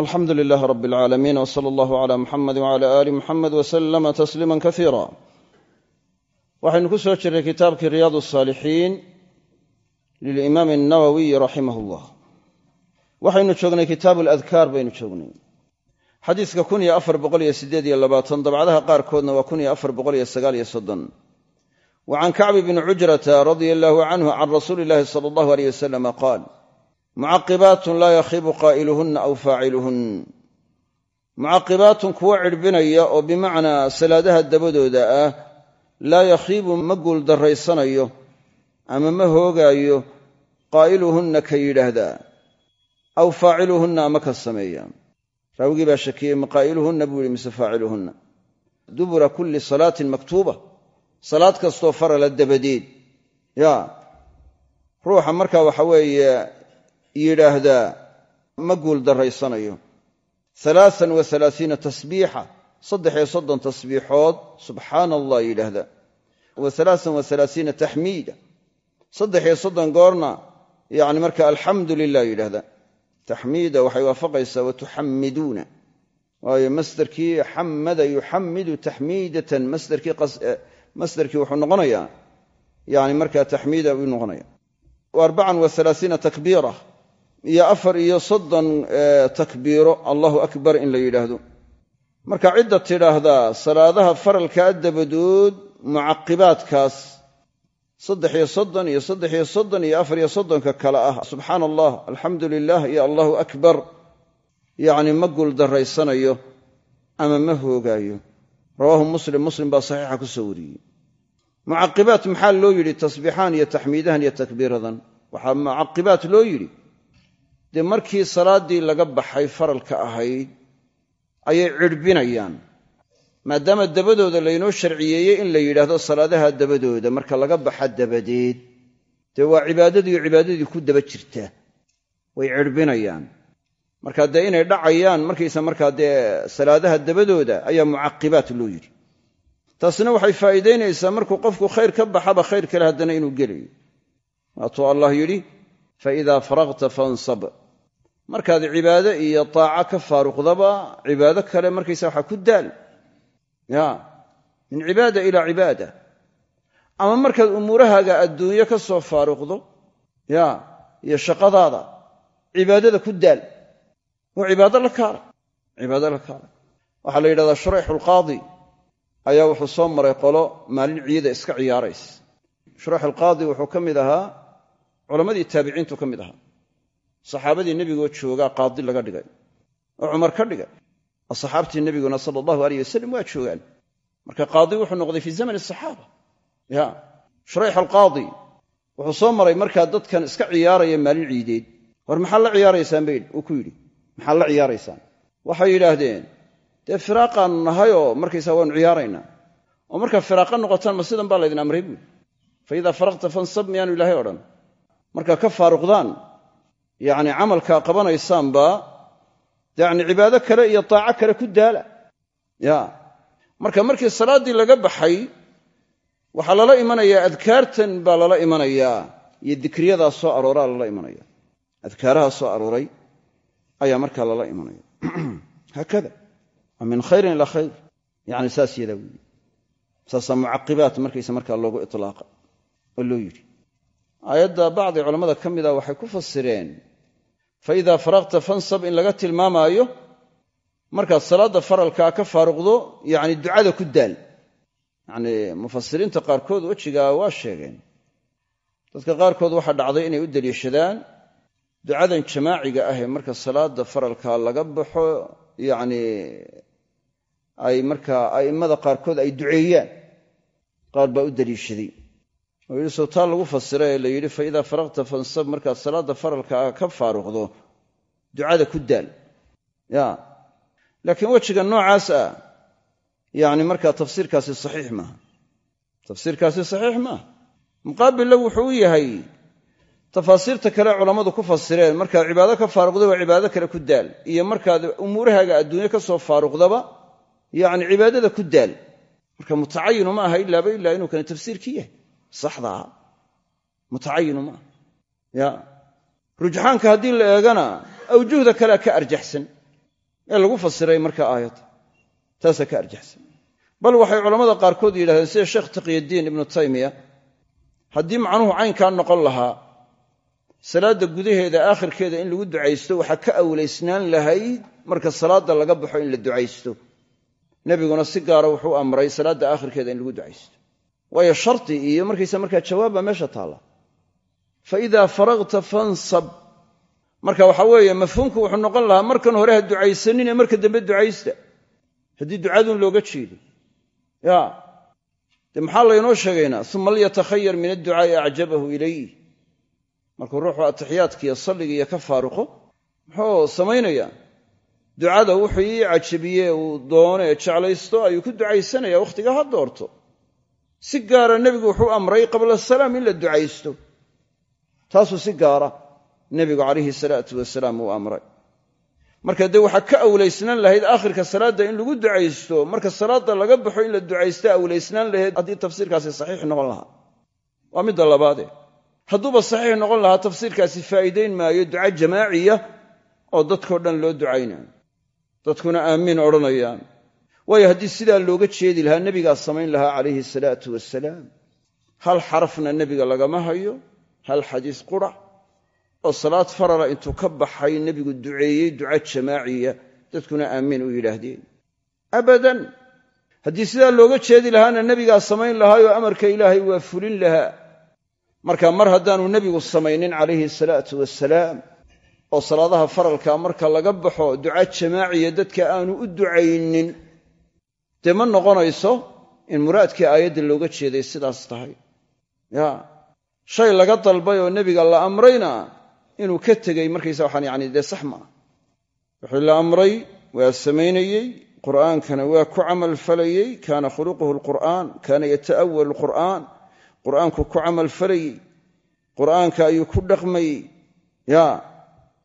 alxamdu lilaah rab alcaalamiin w sala allahu cala muxamedi wcala aali muxamed wasalama tasliima kasiira waxaynu ku soo jirray kitaabkii riyaad saalixiin lilimaami annawowiyi raximah llah waxaynu joognay kitaabu aladkaar baynu joognay. Xadiiska kun iyo afar boqoliyo sideed iyo labaatan dabcadaha qaarkoodna waa kun iyo afar soddon. Wa can kacbi bni cujrata radia allahu canhu can rasuuli illahi sala allahu aleyh wasalama qaal mucaqibaatun laa yakhibu qaa'iluhunna aw faaciluhun. Mucaqibaatun kuwo cidhbinaya oo bimacnaa salaadaha dabadooda ah laa yakhiibu ma guuldarraysanayo ama ma hoogaayo qaa'iluhunna ka yidhaahdaa. Aw faaciluhunna ama ka sameeya. Raawigii baa shakiyey ma qaa'iluhunna? buu yihi mise faaciluhunna? Dubura kulli salaatin maktuuba. Salaad kastoo farala dabadeed. Ya ruuxa markaa waxa weeye yidhaahdaa ma guul daraysanayo alaaan wa alaaiina tasbiixa saddex iyo soddon tasbiixood subxaana allah yidhaahda wa alaaan wa alaaiina taxmiida saddex iyo soddon goorna yani marka alxamdu lilah yidhahda taxmiida waxay waafaqaysaa watuxammiduuna waayo masderkii xamada yuxammidu taxmiidatan masderkii wuxuu noqonayaa yani marka taxmiida uu noqonaya arbacan wa alaaiina takbiira iyo afar iyo soddon takbiiro allahu akbar in la yidhaahdo. Marka cidda tidhaahdaa salaadaha faralkaa dabadood mucaqibaadkaas saddex iyo soddon iyo saddex iyo soddon iyo afar iyo soddonka kale ah subxaana allah alxamdu lilah iyo allahu akbar yacni ma guuldarraysanayo ama ma hoogaayo. Rawaahu muslim muslim baa saxiixa ku soo wariyey. Mucaqibaat maxaa loo yidhi? Tasbiixaan iyo taxmiidahan iyo takbiiradan. Waxaa mucaqibaat loo yidhi dee markii salaaddii laga baxay faralka ahayd ayay cidhbinayaan maadaama dabadooda laynoo sharciyeeyey in la yidhaahdo salaadaha dabadooda marka laga baxa dabadeed dee waa cibaadadiiyo cibaadadii ku daba jirta way cidhbinayaan marka dee inay dhacayaan markaysa markaa dee salaadaha dabadooda ayaa mucaqibaat loo yidhi. Taasina waxay faa'iidaynaysaa markuu qofku khayr ka baxaba khayr kale haddana inuu gelayo. Waatuu allah yidhi fa idaa faragta fansab markaad cibaado iyo taaca ka faaruqdaba cibaado kale markaysa waxaa ku daal. Ya. Min cibaada ilaa cibaada. Ama markaad umuurahaaga adduunyo ka soo faaruqdo ya iyo shaqadaada cibaadada ku daal. Oo cibaado la kaala cibaado la kaala waxaa la yidhahdaa shurayxulqaadi ayaa wuxuu soo maray qolo maalin ciida iska ciyaaraysa. Shurayxulqaadi wuxuu ka mid ahaa culammadii taabiciintu ka mid ahaa saxaabadii nebigoo joogaa qaadi laga dhigay oo cumar ka dhigay. Asxaabtii nebiguna sala allahu aleyh wasalam waa joogaan. Marka qaadi wuxuu noqday fii zamani asaxaaba ya shurayx alqaadi wuxuu soo maray markaa dadkan iska ciyaaraya maalin ciideed. War maxaad la ciyaaraysaan bay uu ku yidhi? Maxaad la ciyaaraysaan? Waxay yidhaahdeen dee firaaqaannu nahayoo markaysaa waanu ciyaaraynaa oo markaa firaaqa noqotaan ma sidan baa laydin amray buuri fa idaa faraqta fansab miyaanu ilaahay odhan. Markaa ka faaruqdaan yacni camalkaa qabanaysaanba yacni cibaado kale iyo taaco kale ku daala. Ya. Marka markii salaaddii laga baxay waxaa lala imanayaa adkaartan baa lala imanayaa iyo dikriyadaa soo arooraa lala imanaya adkaaraha soo arooray ayaa markaa lala imanaya haakada min khayrin ilaa khayr. Yani saas yadaa weyi saasaa mucaqibaat markaysa markaa loogu itlaaqa oo loo yidhi. Aayadda bacdi culammada ka mida waxay ku fasireen fa idaa faraqta fansab in laga tilmaamaayo markaad salaadda faralkaa ka faaruqdo yacni ducada ku daal. Yacnii mufasiriinta qaarkood wejigaa waa sheegeen. Dadka qaarkood waxaa dhacday inay u deliishadaan ducadan jamaaciga ahee marka salaadda faralkaa laga baxo yacnii ay markaa a'immada qaarkood ay duceeyaan qaar baa u deliishaday oo yidhi soo lagu fasira ee la yidhi fa idaa faraqta fansab markaad salaadda faralka ka faaruqdo ducada ku daal. Ya. Laakiin wejiga noocaas ah yacni markaa tafsiirkaasi saxiix maaha tafsiirkaasi saxiix maaha muqaabilna wuxuu u yahay tafaasiirta kale culammadu ku fasireen markaad cibaado ka faaruqdaba cibaado kale ku daal. Iyo markaad umuurahaaga adduunye ka soo faaruqdaba yacni cibaadada ku daal. Marka mutacayinu ma aha ilaaba ilaa inuu kani tafsiirkii yahay saxdaa mutacayinu maaha ya. Rujxaanka haddii la eegana awjuhda kalea ka arjaxsan. Ee lagu fasiray marka aayadda taasaa ka arjaxsan. Bal waxay culammada qaarkood yidhahdeen sida sheekh taqyiddiin ibnu taymiya haddii macnuhu caynkaa noqon lahaa salaadda gudaheeda aakhirkeeda in lagu ducaysto waxaa ka awlaysnaan lahayd marka salaadda laga baxo in la ducaysto. Nebiguna si gaara wuxuu amray salaadda aakhirkeeda in lagu ducaysto waayo shardi iyo markaysa markaa jawaab baa meesha taalla fa idaa faragta fansab. Marka waxaa weeye mafhuumku wuxuu noqon lahaa markan hore ha ducaysaninee marka dambe ducaysta. Haddii ducaduun looga jeedo. Ya. Dee maxaa laynoo sheegaynaa? Uma lyatakhayar min adducaa'i acjabahu ilayh markuu ruuxu atixiyaadkiiyo salligiiyo ka faaruqo muxuu samaynayaa? Ducada wuxuu ii cajabiye uu doono ee jeclaysto ayuu ku ducaysanaya wakhtiga ha doorto si gaara nebigu wuxuu amray qabla asalaam in la ducaysto. Taasuu si gaara nebigu calayhi salaatu wasalaam uu amray. Marka dee waxaa ka awlaysnaan lahayd aakhirka salaadda in lagu ducaysto marka salaadda laga baxo in la ducaysta awlaysnaan lahayd haddii tafsiirkaasi saxiix noqon lahaa. Waa midda labaade hadduuba saxiix noqon lahaa tafsiirkaasi faa'iidayn maayo duca jamaaciya oo dadkao dhan loo ducaynayo. Dadkuna aamiin odhanayaan waayo haddii sidaa looga jeedi lahaa nebigaa samayn lahaa calayhi salaatu wasalaam hal xarafna nebiga lagama hayo hal xadiis qurac oo salaad farala intuu ka baxay nebigu duceeyey duca jamaaciya dadkuna aamiin u yidhaahdeen. Abadan haddii sidaa looga jeedi lahaana nebigaa samayn lahaayoo amarka ilaahay waa fulin lahaa. Marka mar haddaanu nebigu samaynin calayhi salaatu wasalaam oo salaadaha faralka marka laga baxo duca jamaaciya dadka aanu u ducaynin dee ma noqonayso in muraadkii aayadda looga jeeday sidaas tahay? Ya shay laga dalbay oo nebiga la amrayna inuu ka tegey markaysa waxaan yani dee sax wixii la amray waa samaynayey qur'aankana waa ku camal falayey kaana khuluquhu alqur'aan kaana yata'awal alqur'aan. Qur'aanku ku camal falayey qur'aanka ayuu ku dhaqmayey ya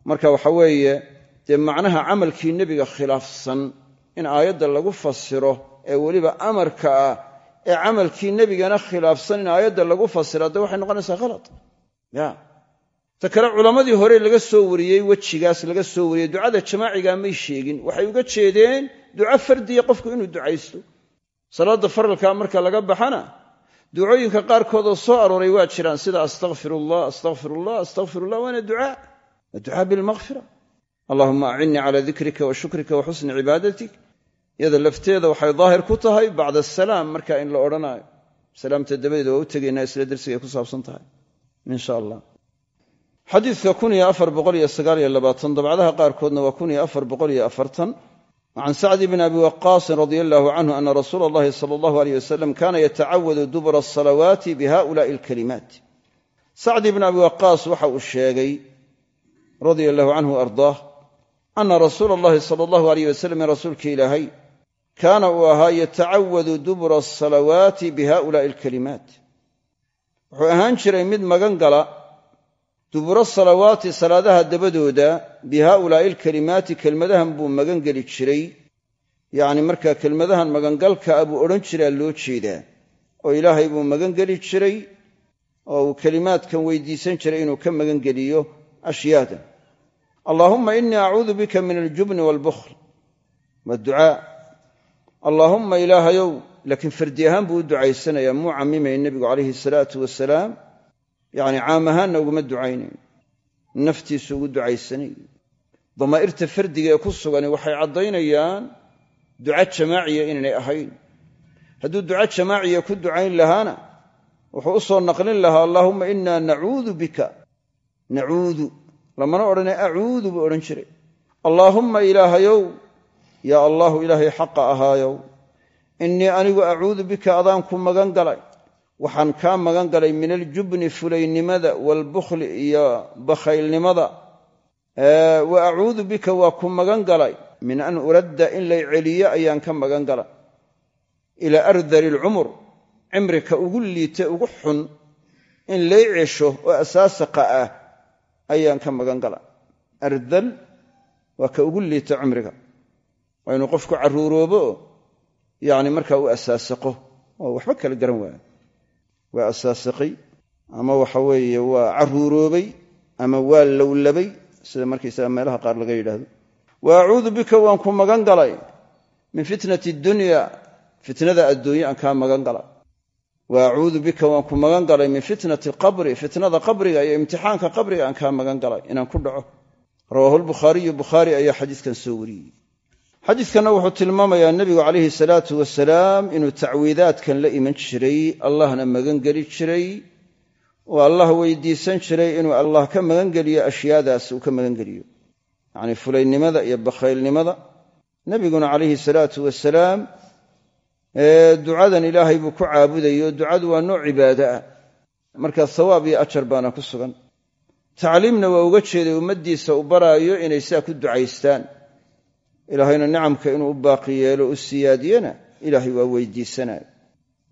marka waxa weeye dee macnaha camalkii nebiga khilaafsan in aayadda lagu fasiro ee weliba amarka ah ee camalkii nebigana khilaafsan in aayadda lagu fasira dee waxay noqonaysaa khalad ya. Ta kale culammadii hore laga soo wariyey wejigaas laga soo wariyey ducada jamaacigaa may sheegin. Waxay uga jeedeen duco fardiya qofku inuu ducaysto. Salaadda faralkaa marka laga baxana ducooyinka qaarkoodoo soo arooray waa jiraan sida astaqfirullah astaqfirullah astaqfirullah waana ducaa ducaa bilmaqfira allahuma acinnii calaa dikrika wa shukrika wa cibaadatik iyada lafteeda waxay daahir ku tahay bacda asalaam marka in la odhanaayo salaamta dabadeed waa u tegaynaa isla dersigay ku saabsan tahay insha allah xadiidka dabcdaha qaarkoodna waa can sacdi bn abi waqaasin radia allahu canhu ana rasuula allahi sala allahu aleyh wasalam kana yatacawadu dubura asalawaati bihaulaai alkalimaat. Sacdi bn abi waqaas waxa uu sheegay radia allahu canhu ardaah ana rasuula allahi sala allahu aleyh wasalam rasuulka ilaahay kaana uu ahaa yatacawadu dubura asalawaati bihaulaai alkalimaat. Wuxuu ahaan jiray mid magan gala duburo salawaati salaadaha dabadooda bi haaulaa'i alkalimaati kelmadahan buu magan geli jiray. Yacni markaa kelmadahan magangalka a buu odhan jiraa loo jeedaa oo ilaahay buu magan geli jiray oo uu kelimaadkan weydiisan jiray inuu ka magan geliyo ashyaadan allaahumma innii acuudu bika min aljubni waalbukhl allaahumma ilaahayow laakiin fardi ahaan buu u ducaysanayaa muu camimaya nebigu calayhi salaatu wasalaam yacni caam ahaanna uguma ducaynayn naftiisu ugu ducaysanay. Damaa'irta fardiga ee ku sugani waxay caddaynayaan duca jamaaciya inaynay ahayn. Hadduu duca jamaaciya ku ducayn lahaana wuxuu u soo naqlin lahaa allaahumma innaa nacuudu bika. Nacuudu lamana odhane acuudu buu odhan jiray. Allaahumma ilaahayow yaa allaahu ilaahay xaqa ahaayow innii anigu acuudu bika adaan ku magan galay. Waxaan kaa magan galay min aljubni fulaynimada waalbukhli iyo bakhaylnimada. Wa acuudu bika waa ku magan galay. Min an uradda in lay celiyo ayaan ka magan galay ilaa ardali alcumur cimrika ugu liite ugu xun in lay cesho oo asaasaqa ah ayaan ka magan galay ardal waa ka ugu liita cumriga waa inuu qofku carruuroobo yacni markaa u asaasaqo. Oo waxba kala garan waayo. Waa asaasaqay ama waxa weeye waa carruuroobay ama waa lowlabay sida markaysaga meelaha qaar laga yidhaahdo. Wa acuudu bika waan ku magan galay. Min fitnati dunya fitnada adduunye aan kaa magan galay. Wa acuudu bika waan ku magan galay min fitnati alqabri fitnada qabriga iyo imtixaanka qabriga aan kaa magan galay inaan ku dhaco. Rawaahu lbukhaariyu bukhaari ayaa xadiiskan soo wariyey xadiidkanna wuxuu tilmaamayaa nebigu calayhi salaatu wasalaam inuu tacwiidaadkan la iman jiray allahna magangeli jiray oo allah weydiisan jiray inuu allah ka magangeliyo ashyaadaas uu ka magangeliyo. Yacnii fulaynimada iyo bakhaylnimada. Nebiguna calayhi salaatu wasalaam ducadan ilaahay buu ku caabudayo ducadu waa nooc cibaado ah. Marka hawaab iyo ajar baana ku sugan. Tacliimna waa uga jeeday ummaddiisa u baraayo inay sidaa ku ducaystaan ilaahayna nicamka inuu u baaqi u siyaadiyena ilaahay waa weydiisanaayo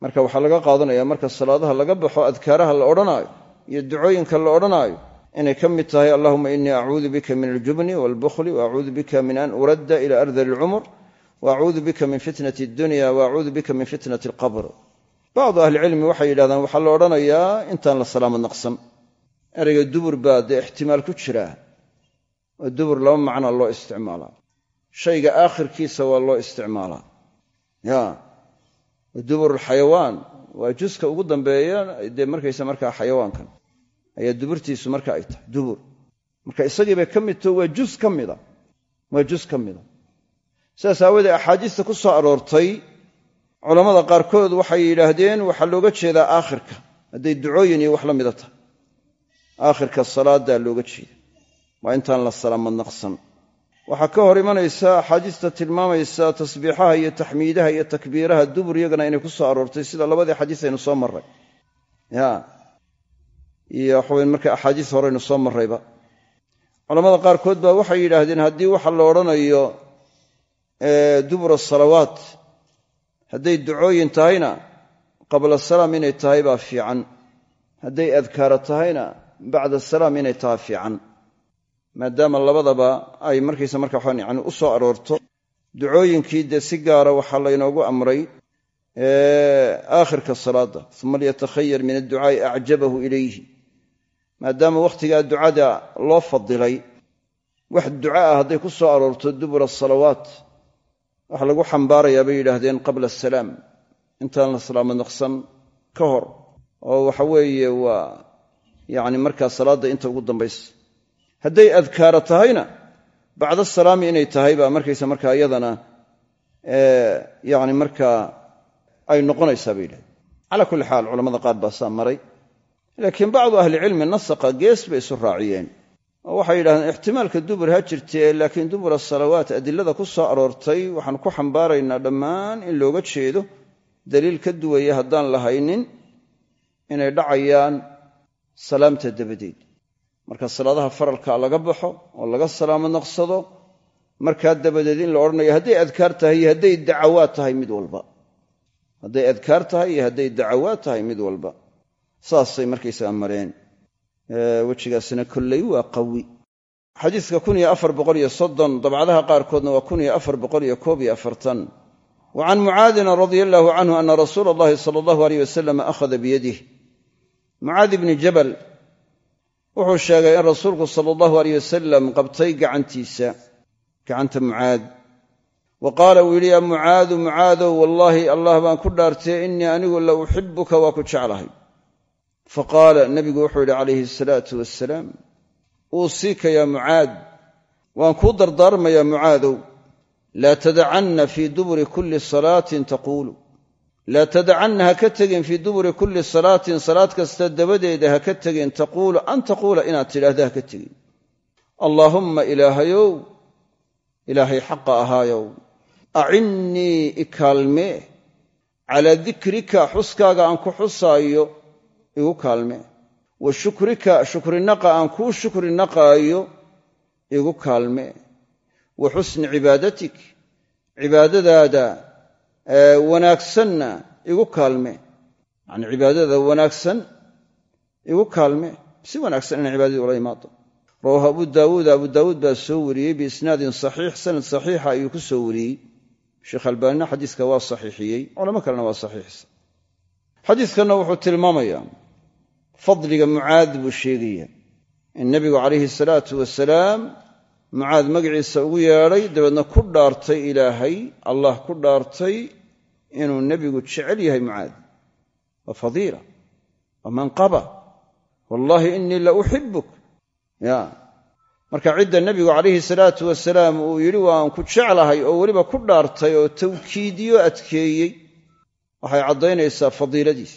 marka waxaa laga qaadanaya marka salaadaha laga baxo adkaaraha la odhanaayo iyo ducooyinka la odhanaayo inay ka mid tahay allahuma innii acuudu bika min aljubni waalbukhli waacuudu bika min an uradda ila ardali alcumur waacuudu bika min fitnati addunya waacuudu bika min fitnati alqabr. Bacdu ahlicilmi waxay yidhahdaan waxaa la odhanayaa intaan la salaamad naqsan. Ereyga dubur baa dee ixtimaal ku jiraa oo dubur laba macna loo isticmaalaa shayga aakhirkiisa waa loo isticmaalaa. Ya dubur alxayawaan waa juska ugu dambeeya dee markaysa markaa xayawaankan. Ayaa duburtiisu marka ay tahay dubur. Marka isagii bay ka mid taho waa jus ka mida waa jus ka mida sidaas aawoodee axaadiista ku soo aroortay culammada qaarkood waxay yidhaahdeen waxaa looga jeedaa aakhirka. Hadday ducooyin iyo wax la mida tahay. Aakhirka salaaddaa looga jeeda waa intaan la salaamad naqsan waxaa ka hor imanaysa axaadiista tilmaamaysa tasbiixaha iyo taxmiidaha iyo takbiiraha dubur iyagana inay ku soo aroortay sida labadii xadiis aynu soo marray. Iyo waxaweyn marka axaadiis horeynu soo marrayba. Culamada qaarkood baa waxay yidhaahdeen haddii waxa la odhanayo dubur asalawaat hadday ducooyin tahayna qabla salaam inay tahay baa fiican. Hadday adkaara tahayna bacda salaam inay tahay fiican maadaama labadaba ay markaysa marka waxaan yani u soo aroorto ducooyinkii dee si gaara waxaa laynoogu amray aakhirka salaada uma liyatakhayar min adducaa'i acjabahu ilayhi. Maadaama wakhtigaa ducada loo fadilay wax duca ah hadday ku soo aroorto dubur asalawaat waxa lagu xambaarayaa bay yidhaahdeen qabla asalaam intaan la salaamad naqsan ka hor. Oo waxa weeye waa yacni markaa salaadda inta ugu dambaysa hadday adkaara tahayna bacda salaami inay tahay baa markaysa markaa iyadana yani markaa ay noqonaysaa bay yidhahdeen calaa kulli xaal culamada qaar baa saa maray. Laakiin bacdu ahlicilmi nasaqa gees bay isu raaciyeen. Oo waxay yidhahdeen ixtimaalka dubur ha jirtee laakiin dubur asalawaat adilada ku soo aroortay waxaan ku xambaaraynaa dhammaan in looga jeedo daliil ka duwaya haddaan lahaynin inay dhacayaan salaamta dabadeed marka salaadaha faralka laga baxo oo laga salaamo naqsado markaa dabadeed in la odhanayo hadday adkaar tahay iyo hadday dacawaad tahay mid walba. Hadday adkaar tahay iyo hadday dacawaad tahay mid walba. Saasay markaysaga mareen. Wejigaasina kolley waa qawi. Xadiiska dabcadaha qaarkoodna waa wa can mucaadin radia allaahu canhu ana rasuula allahi sala allahu aleyh wasalam akhada biyadih mucaad ibni jabal wuxuu sheegay in rasuulku sala allahu aleyh wasalam qabtay gacantiisa gacanta mucaad. Wa qaala uu yidhi yaa mucaadu mucaadow wallaahi allah baan ku dhaartay innii anigu la uxibuka waa ku jeclahay. Fa qaala nebigu wuxuu yidhi calayhi asalaatu wassalaam uusiika yaa mucaad waan kuu dardaarmayaa mucaadow laa tadacanna fii duburi kulli salaatin taquulu laa tadacanna ha ka tegin fii duburi kulli salaatin salaad kasta dabadeeda ha ka tegin taquulu an taquula inaad tidhaahdo ha ka tegin. Allaahumma ilaahayow ilaahay xaqa ahaayow acinnii ikaalmee calaa dikrika xuskaaga aan ku xusaayo igu kaalmee wa shukrika shukrinaqa aan kuu shukri naqaayo igu kaalmee wa cibaadatik cibaadadaada wanaagsanna igu kaalmee yacnii cibaadada wanaagsan igu kaalmee si wanaagsan inaan cibaadadii ula imaado rawaahu abu daawuud. Abu daawuud baa soo wariyey biisnaadin saxiix. Sanad saxiixa ayuu ku soo wariyey. Sheekh albaanina xadiiska waa saxiixiyey. Culamo kalena waa saxiixisa xadiiskanna wuxuu tilmaamayaa fadliga mucaad buu sheegaya in nebigu calayhi salaatu wasalaam mucaad magaciisa ugu yeedhay dabeedna ku dhaartay ilaahay. Allah ku dhaartay inuu nebigu jecel yahay mucaad. Waa fadiila waa manqaba. Wallaahi innii la uxibuk ya. Marka cidda nebigu calayhi salaatu wasalaam uu yidhi waan ku jeclahay oo weliba ku dhaartay oo tawkiidiyo adkeeyey. Waxay caddaynaysaa fadiiladiis.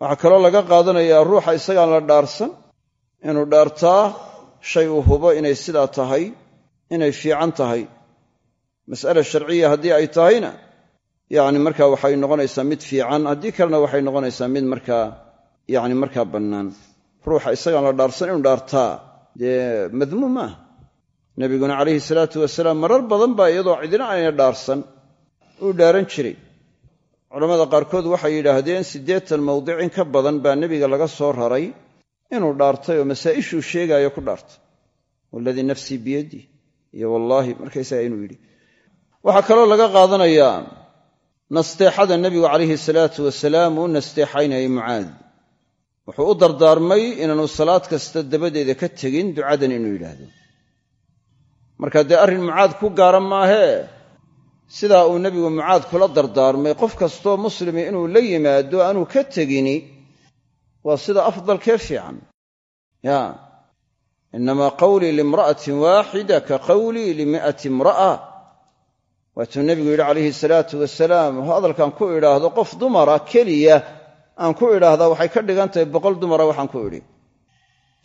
Waxaa kaloo laga qaadanayaa ruuxa isagaan la dhaarsan inuu dhaartaa shay uu hubo inay sidaa tahay inay fiican tahay. Mas'ala sharciya haddii ay tahayna yacni markaa waxay noqonaysaa mid fiican haddii kalena waxay noqonaysaa mid markaa yacni markaa bannaan. Ruuxa isagaan la dhaarsan inuu dhaartaa dee madmuum maaha. Nebiguna calayhi salaatu wasalaam marar badan baa iyadoo cidina ayna dhaarsan uu dhaaran jiray. Culammada qaarkood waxay yidhaahdeen siddeetan mawdic in ka badan baa nebiga laga soo raray inuu dhaartay oo masaa'ishuu sheegaayo ku dhaartay. Waladii nafsii biyadih iyo wallaahi markaysaga inuu yidhi waxaa kaloo laga qaadanayaa nasteexada nebigu calayhi salaatu wasalaam uu nasteexaynayay mucaad. Wuxuu u dardaarmay inaanu salaad kasta dabadeeda ka tegin ducadan inuu yidhaahdo. Marka dee arrin mucaad ku gaara maahee sidaa uu nebigu mucaad kula dardaarmay qof kastoo muslimi inuu la yimaado aanuu ka tegini waa sida afdalkee fiican. Ya inamaa qawlii limra'atin waaxida ka qawlii limi'ati imra'a. Waatuu nebigu yidhi calayhi salaatu wasalaam hadalkan ku idhaahdo qof dumara keliya. Aan ku idhaahdaa waxay ka dhigan tahay boqol dumara waxaan ku idhi.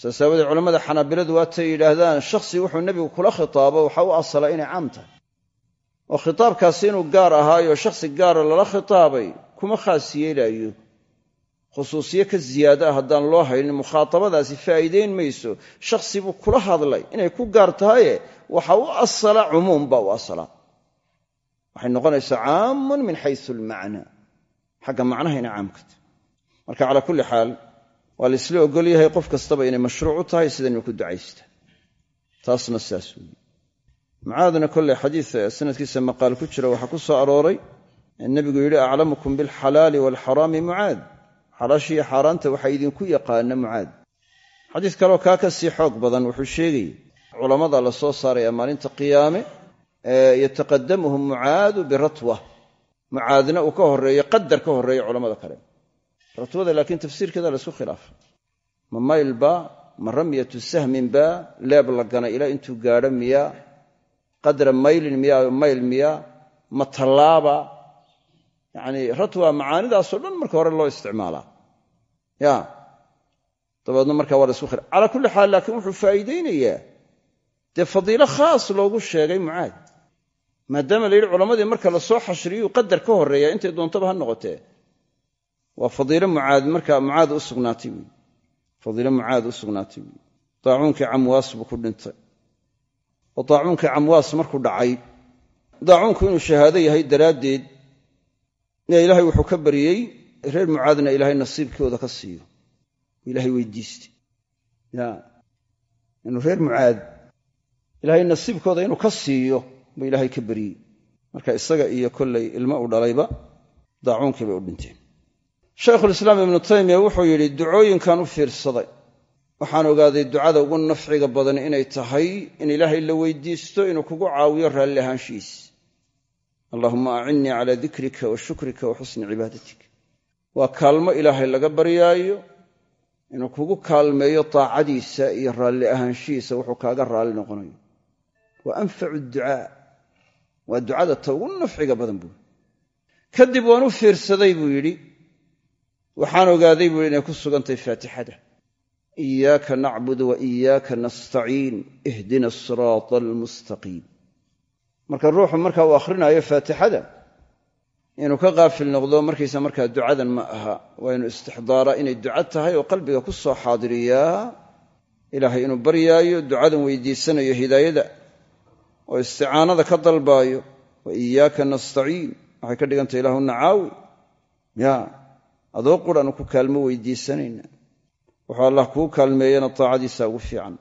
Saas aawadee culammada xanaabiladu waatay yidhaahdaan shakhsi wuxuu nebigu kula khitaabo waxa u asala inay caam tahay. Oo khitaabkaasi inuu gaar ahaayo shakhsi gaara lala khitaabay kuma khaas yeelaayo khusuusiye ka ziyaada ah haddaan loo haynin mukhaatabadaasi faa'iidayn mayso. Shakhsi kula hadlay inay ku gaar tahaye waxa u asala cumuum baa u asala. Waxay noqonaysaa caamun min xaysu almacnaa xagga macnaha inay caam ka marka calaa kulli xaal waa la ogol yahay qof kastaba inay mashruuc u tahay sida ku ducaysta. Taasna sidaas weeye. Mucaadna kolley xadiis sanadkiisa maqaal ku jira waxaa ku soo arooray nebigu yidhi aclamukum bilxalaali waalxaraami mucaad xalaashiiyo xaaraanta waxaa idinku yaqaana mucaad. xadiis kaleo kaa ka sii xoog badan wuxuu sheegayey culammada la soo saaraya maalinta qiyaame yataqadamuhum mucaadu biratwa. mucaadna uu ka horeeyo qadar ka horreeya culammada kale. ratwada laakiin tafsiirkeeda la isku khilaafa. ma maylba ma ramyatu sahminba leeb la gana ilaa intuu gaadho miya qadra maylin miya mayl miya ma tallaaba yacnii ratwa macaanidaasoo dhan marka hore loo isticmaalaa. Ya. Dabeedna markaa waa la isku khilaa calaa kulli xaal laakiin wuxuu faa'iidaynayaa. Dee fadiilo khaas loogu sheegay mucaad. Maadaama la yidhi culammadii marka la soo xashriyuu qadar ka horreeya intay doontaba ha noqotee. Waa fadiilo mucaad marka mucaad u sugnaatay wey fadiilo mucaad u sugnaatay wey daacuunkii camwaas buu ku dhintay. Oo daacuunkii camwaas markuu dhacay. Daacuunku inuu shahaado yahay daraaddeed ilaahay wuxuu ka baryey reer mucaadna ilaahay nasiibkooda ka siiyo. Ilaahay weydiistay. Ya inuu reer mucaad ilaahay nasiibkooda inuu ka siiyo buu ilaahay ka baryey marka isaga iyo kollay ilmo u dhalayba daacuunkii bay u dhinteen. Shaykhulislaam ibnu taymiya wuxuu yidhi ducooyinkan u fiirsaday. Waxaan ogaaday ducada ugu nafciga badan inay tahay in ilaahay la weydiisto inuu kugu caawiyo raalli allaahuma acinnii calaa dikrika wa shukrika wa cibaadatik waa kaalmo ilaahay laga baryaayo inuu kugu kaalmeeyo taacadiisa iyo raalli ahaanshihiisa wuxuu kaaga raalli noqonayo. Wa anfacu ducaa waa ducada ta ugu nafciga badan buui kadib waan u fiirsaday buu yidhi waxaan ogaaday buu yidhi inay ku sugantahay faatixada. Iyaaka nacbudu wa iyaaka nastaciin ihdina asiraata almustaqiim marka ruuxu marka uu akhrinayo faatixada inuu ka qaafil noqdo markaysa markaa ducadan ma aha. Waa inuu istixdaaraa inay duco tahay oo qalbiga ku soo xaadiriyaa ilaahay inuu baryaayo ducadan weydiisanayo hidaayada oo isticaanada ka dalbaayo. Wa iyaaka nastaciin. Waxay ka dhigantay ilaahuna caawi ya adoo quranu ku kaalmo weydiisanayna wuxuu allah kuu kaalmeeyana taacadiisa ugu fiican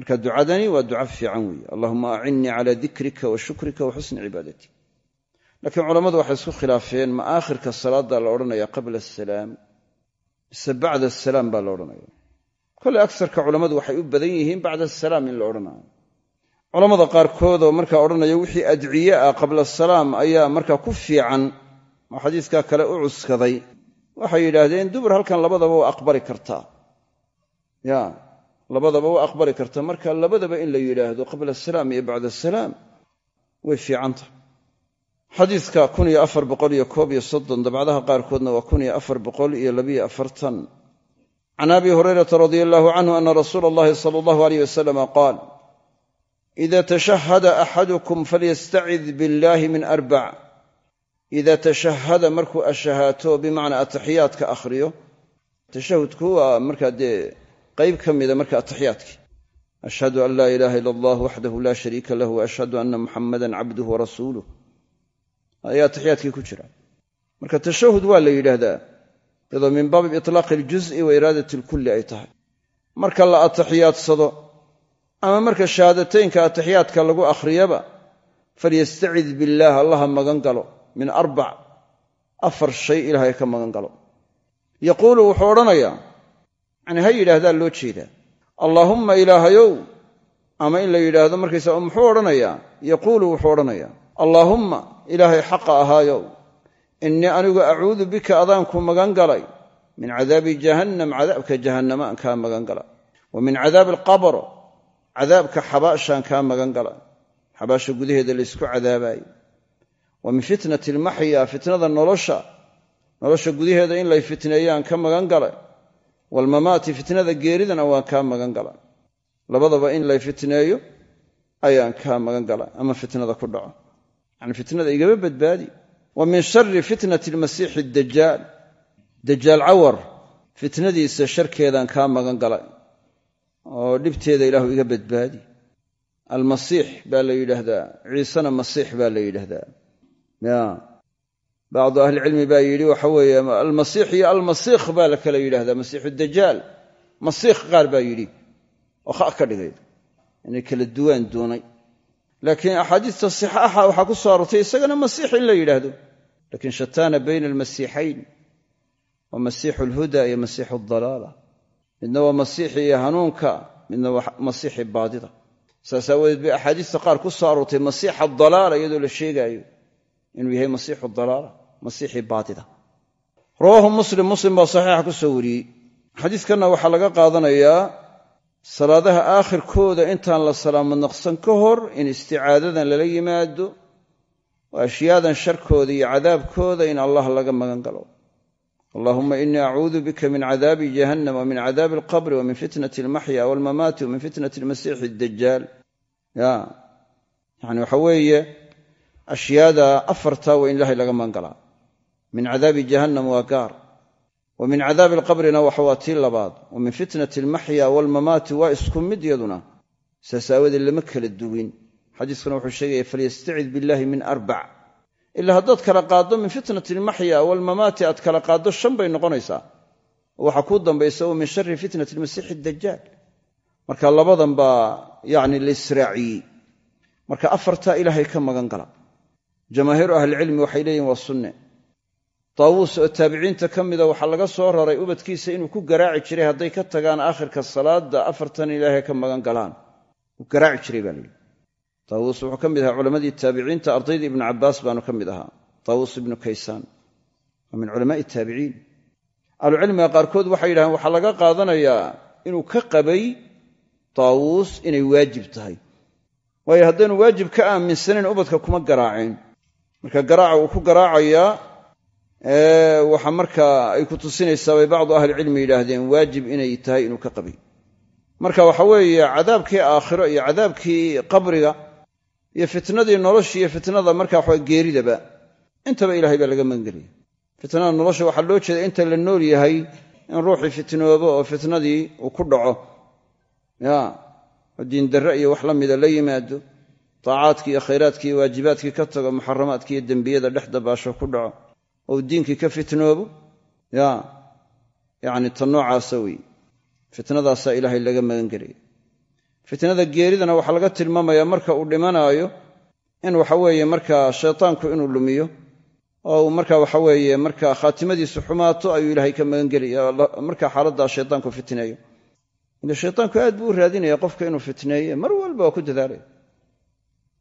marka ducadani waa duco fiican weeye. Allahuma acinnii calaa dikrika wa shukrika wa xusni cibaadatik. Laakiin culammadu waxay isku khilaafeen ma aakhirka salaadda la odhanaya qabla asalaam mise bacda asalaam baa la odhanaya kolley agsarka culammadu waxay u badan yihiin bacda asalaam in la odhanayo. Culammada qaarkood oo markaa odhanaya wixii adciye ah qabla asalaam ayaa markaa ku fiican oo xadiiskaa kale u cuskaday. Waxay yidhaahdeen dubur halkan labadaba waa aqbali kartaa. Ya labadaba waa aqbali kartaa marka labadaba in la yidhaahdo qabla asalaam iyo bacda asalaam way fiicantah xadiidka dabcdaha qaarkoodna waa can abi hurayrata radia allahu canhu ana rasuula allahi sala allahu aleyh wasalama qaal ida tashahada axadukum falyastacid billahi min arbac ida tashahada markuu ashahaato bimacnaa ataxiyaadka akhriyo tashahudku waa markaa dee qayb ka mida marka ataxiyaadkii ashhadu an laa ilaaha ila allah waxdahu la shariika lahu waashhadu ana muxamadan cabduhu warasuuluh ayaa ataxiyaadkii ku jira. Marka tashahud waa la yidhaahdaa iyadoo min baabi itlaaqi aljuz'i wa iraadati alkulli ay tahay. Marka la atixiyaadsado ama marka shahaadateynka atixiyaadka lagu akhriyaba falyastacid billaah allaha magan galo. Min arbac afar shay ilaahay ka magan galo. Yaquulu wuxuu odhanayaa yacnii ha yidhaahdaa loo jeedaa? Allaahumma ilaahayow. Ama in la yidhaahdo markaysa muxuu odhanayaa? Yaquulu wuxuu odhanayaa. Allaahumma ilaahay xaqa ahaayow. Innii anigu acuudu bika adaanku magan galay. Min cadaabi jahannam cadaabka jahannama aan kaa magan gala. Wa min cadaabi alqabr cadaabka xabaashaan kaa magan gala. Xabaasha gudaheeda laysku cadaabaayo wa min fitnati almaxya fitnada nolosha. Nolosha gudaheeda in lay fitneeyaan ka magan gala waalmamaati fitnada geeridana waan kaa magan gala labadaba in lay fitneeyo ayaan kaa magan gala ama fitnada ku dhaco. Yani fitnada igaba badbaadi. Wa min shari fitnati almasiixi dajaal dajaal cawar fitnadiisa sharkeedaan kaa magan galay oo dhibteeda ilaahu iga badbaadi. Almasiix baa la yidhaahdaa. Ciisena masiix baa la yidhaahdaa bacdu ahlicilmi baa yidhi waxa weeye almasiix iyo almasiikh baa la kala yidhahdaa masiixu dajaal masiikh qaar baa yidhi oo kha ka dhigay inay kala duwaan doonay laakiin axaadiista sixaaxa waxaa ku soo arortay isagana masiix in la yidhaahdo laakiin shataana bayna almasiixayn waa masiixu alhuda iyo masiixu aldalaala midna waa masiixi iyo hanuunka midna waa masiixi baadida saas aawadeed bay axaadiista qaar ku soo aroortay masiixa dalaala iyadoo la sheegaayo inuu yahay masiixu dalaala masiixi baadida rawaahu muslim muslim baa saxiixa ku soo wariyey. Xadiiskanna waxaa laga qaadanayaa salaadaha aakhirkooda intaan la salaamo naqsan ka hor in isticaadadan lala yimaado oo ashyaadan sharkooda iyo cadaabkooda in allah laga magan galo allahuma inii acuudu bika min cadaabi jahannam wa min cadaabi alqabri wa min fitnati almaxya walmamaati wa min fitnati almasiixi addajaal ya yani waxa weeye ashyaada afartaa waa in ilahay laga magan galaa min cadaabi jahannam waa gaar wa min cadaabi alqabrina waxa waa tii labaad wa min fitnati almaxya waalmamaati waa isku mid yaduna saas aawadeed lama kala duwin xadiiskuna wuxuu sheegaya falyastacid billahi min arbac. Ilaa haddaad kala qaaddo min fitnati almaxya waalmamaati aad kala qaaddo shan bay noqonaysaa. Waxaa kuu dambaysa wa min shari fitnati almasiixi dajaal marka labadan baa yacni la israaciyey. Marka afartaa ilaahay ka waa sunne taawuus oo taabiciinta ka mida waxaa laga soo raray ubadkiisa inuu ku garaaci jiray hadday ka tagaan aakhirka salaadda afartan ilaahay ka magan galaan. Uu garaaci jiray baa layidhi taawuus wuxuu ka mid ahaa culammadii taabiciinta ardaydii ibnu cabbaas baanu ka mid ahaa. Taawuus ibnu kaysaan waa min culamaai taabiciin. Ahlucilmiga qaarkood waxay yidhahdeen waxaa laga qaadanayaa inuu ka qabay taawuus inay waajib tahay. Waayo haddaynu waajib marka garaaca uu ku garaacayaa waxa markaa ay ku tusinaysaa bay bacdu ahlicilmi yidhaahdeen waajib inay tahay inuu ka qabay marka waxa weeye cadaabkii aakhiro iyo cadaabkii qabriga iyo fitnadii nolosha iyo fitnada marka waxa geeridaba intaba ilahay baa laga magangelaya fitnada nolosha waxaa loo jeeda inta la nool yahay in ruuxii fitnoobo oo fitnadii uu ku dhaco. Ya oo diindarre iyo wax la mida la yimaado taacaadkii iyo khayraadkii iyo waajibaadkii ka tago muxaramaadkii iyo dembiyada dhex dabaasho ku dhaco ou diinkii ka fitnoobo? Ya yacni tan noocaasa wey fitnadaasaa ilaahay laga magan gelaya fitnada geeridana waxaa laga tilmaamayaa marka uu dhimanaayo in waxaweeye markaa shaytaanku inuu lumiyo oo uu marka waxaweeye marka khaatimadiisu xumaato ayuu ilaahay ka magan gelaya marka xaaladdaa shaytaanku fitneeyo. Ila shaytaanku aad buu u raadinaya qofka inuu fitneeye mar walba waa ku dadaalaya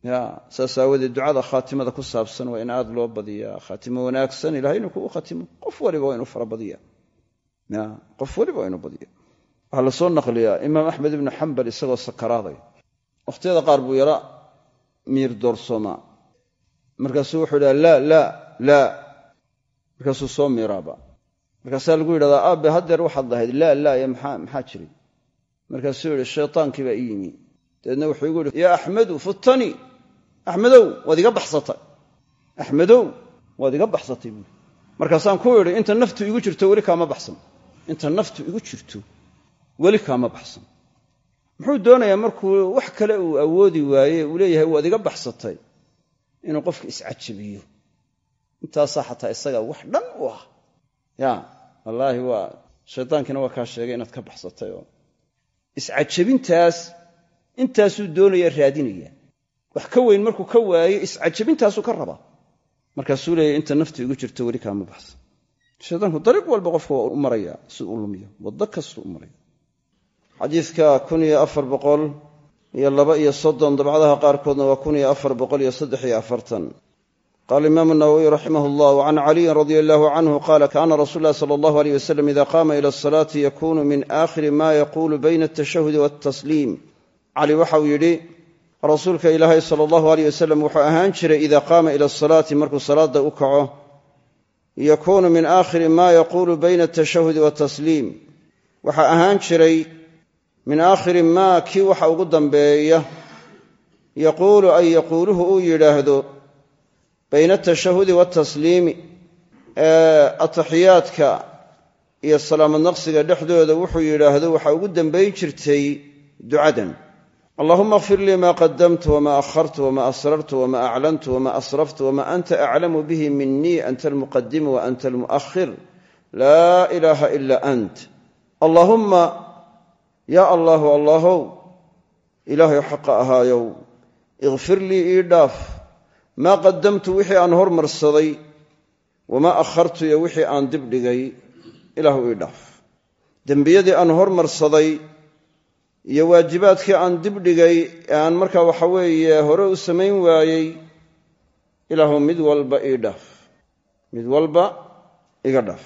ya saas aawadeed ducada khaatimada ku saabsan waa in aad loo badiyaa. Khaatimo wanaagsan ilahay inuu kugu khatimo qof waliba waa inuu farabadiya ya qof waliba waa inuu badiya waxaa la soo naqliyaa imaam axmed ibnu xambal isagoo sakaraaday. Wakhtiyada qaar buu yara miir doorsoomaa markaasuu wuxuu yidhaha laa laa laa markaasuu soo miiraaba markaasaa lagu yidhahdaa aabe haddeer waxaad lahayd laa laa ee maxaa maxaa jiray? Markaasuu yidhi shaytaankii baa ii yimi. Dabeedna wuxuu igu yidhi yaa axmedu futanii axmedow waad iga baxsatay. Axmedow waad iga baxsatay buui markaasaan ku idhi inta naftu igu jirto weli kaama baxsan. Inta naftu igu jirto weli kaama baxsan. Muxuu doonayaa markuu wax kale uu awoodi waaye uu leeyahay waad iga baxsatay inuu qofka iscajabiyo. Intaasaa xataa isaga wax dhan u ah. Ya wallaahi waa shaydaankiina waa kaa sheegay inaad ka baxsatay oo iscajabintaas intaasuu doonaya raadinaya wax ka weyn markuu ka waayo iscajabintaasuu ka rabaa markaasuu leeyahy inta naftu igu jirto weli kaama baxsan. Shaydaanku dariiq walba qofka waa u maraya si u lumiyo. Waddo kastuu u maraya xadiidka kun iyo afar boqol iyo laba iyo soddon dabcadaha qaarkoodna waa kun iyo afar boqol iyo saddex iyo afartan. Qaala imaamu nawowiy raximah llah can caliyin radia allahu canhu qaala kaana rasuul lahi sala allahu aleyh wasalam ida qaama ila asalaati yakunu min aakhiri ma yaquulu bayna altashahudi waltasliim cali waxau yidhi rasuulka ilaahay sala allahu aleyh wasalam wuxuu ahaan jiray ida qaama ila asalaati markuu salaada u kaco yakuunu min aakhiri ma yaquulu bayna altashahudi waltasliim waxaa ahaan jiray min aakhiri maa kii waxa ugu dambeeya. Yaquulu ay yaquuluhu uu yidhaahdo bayna atashahudi waatasliimi ee ataxiyaadka iyo salaamad naqsiga dhexdooda wuxuu yidhaahdo waxaa ugu dambayn jirtay ducadan allahuma akfir lii ma qadamtu wma akhartu wma asrartu wma aclantu wma asraftu wma anta aclamu bihi minii anta almuqadimu wa anta almu'ahir laa ilaaha ila ant. Allahumma yaa allaahu allaahow ilaahay xaqa ahaayow ikfir lii ii dhaaf. Maa qadamtu wixii aan hormarsaday wamaa akhartu iyo wixii aan dibdhigay ilaahu ii dhaaf. Dembiyadii aan hormarsaday iyo waajibaadkii aan dibdhigay ee aan markaa waxa weeye hore u samayn waayey ilaahu mid walba ii dhaaf. Mid walba iga dhaaf.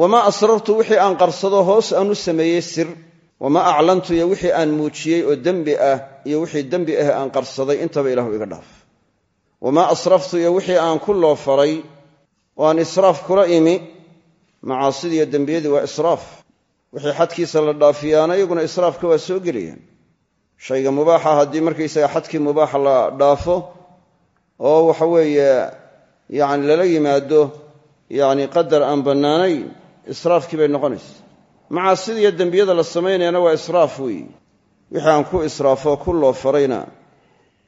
Wamaa asrartu wixii aan qarsado hoos aan u sameeyey sir. Wamaa aclantu iyo wixii aan muujiyey oo dembi ah iyo wixii dembi ah aan qarsaday intaba ilaahu iga dhaaf. Wamaa asraftu iyo wixii aan ku loo faray oo aan israaf kula imi macaasidii iyo dembiyadii waa israaf wixii xadkiisa la dhaafiyaana iyaguna israafka waa soo gelayaan shayga mubaaxa haddii markaysaga xadkii mubaaxa la dhaafo oo waxa weeye yacni lala yimaado yacni qadar aan bannaanayn israafkii bay noqonaysa. Macaasida iyo dembiyada la samaynayana waa israaf weeye wixii aan ku israafoo ku loo farayna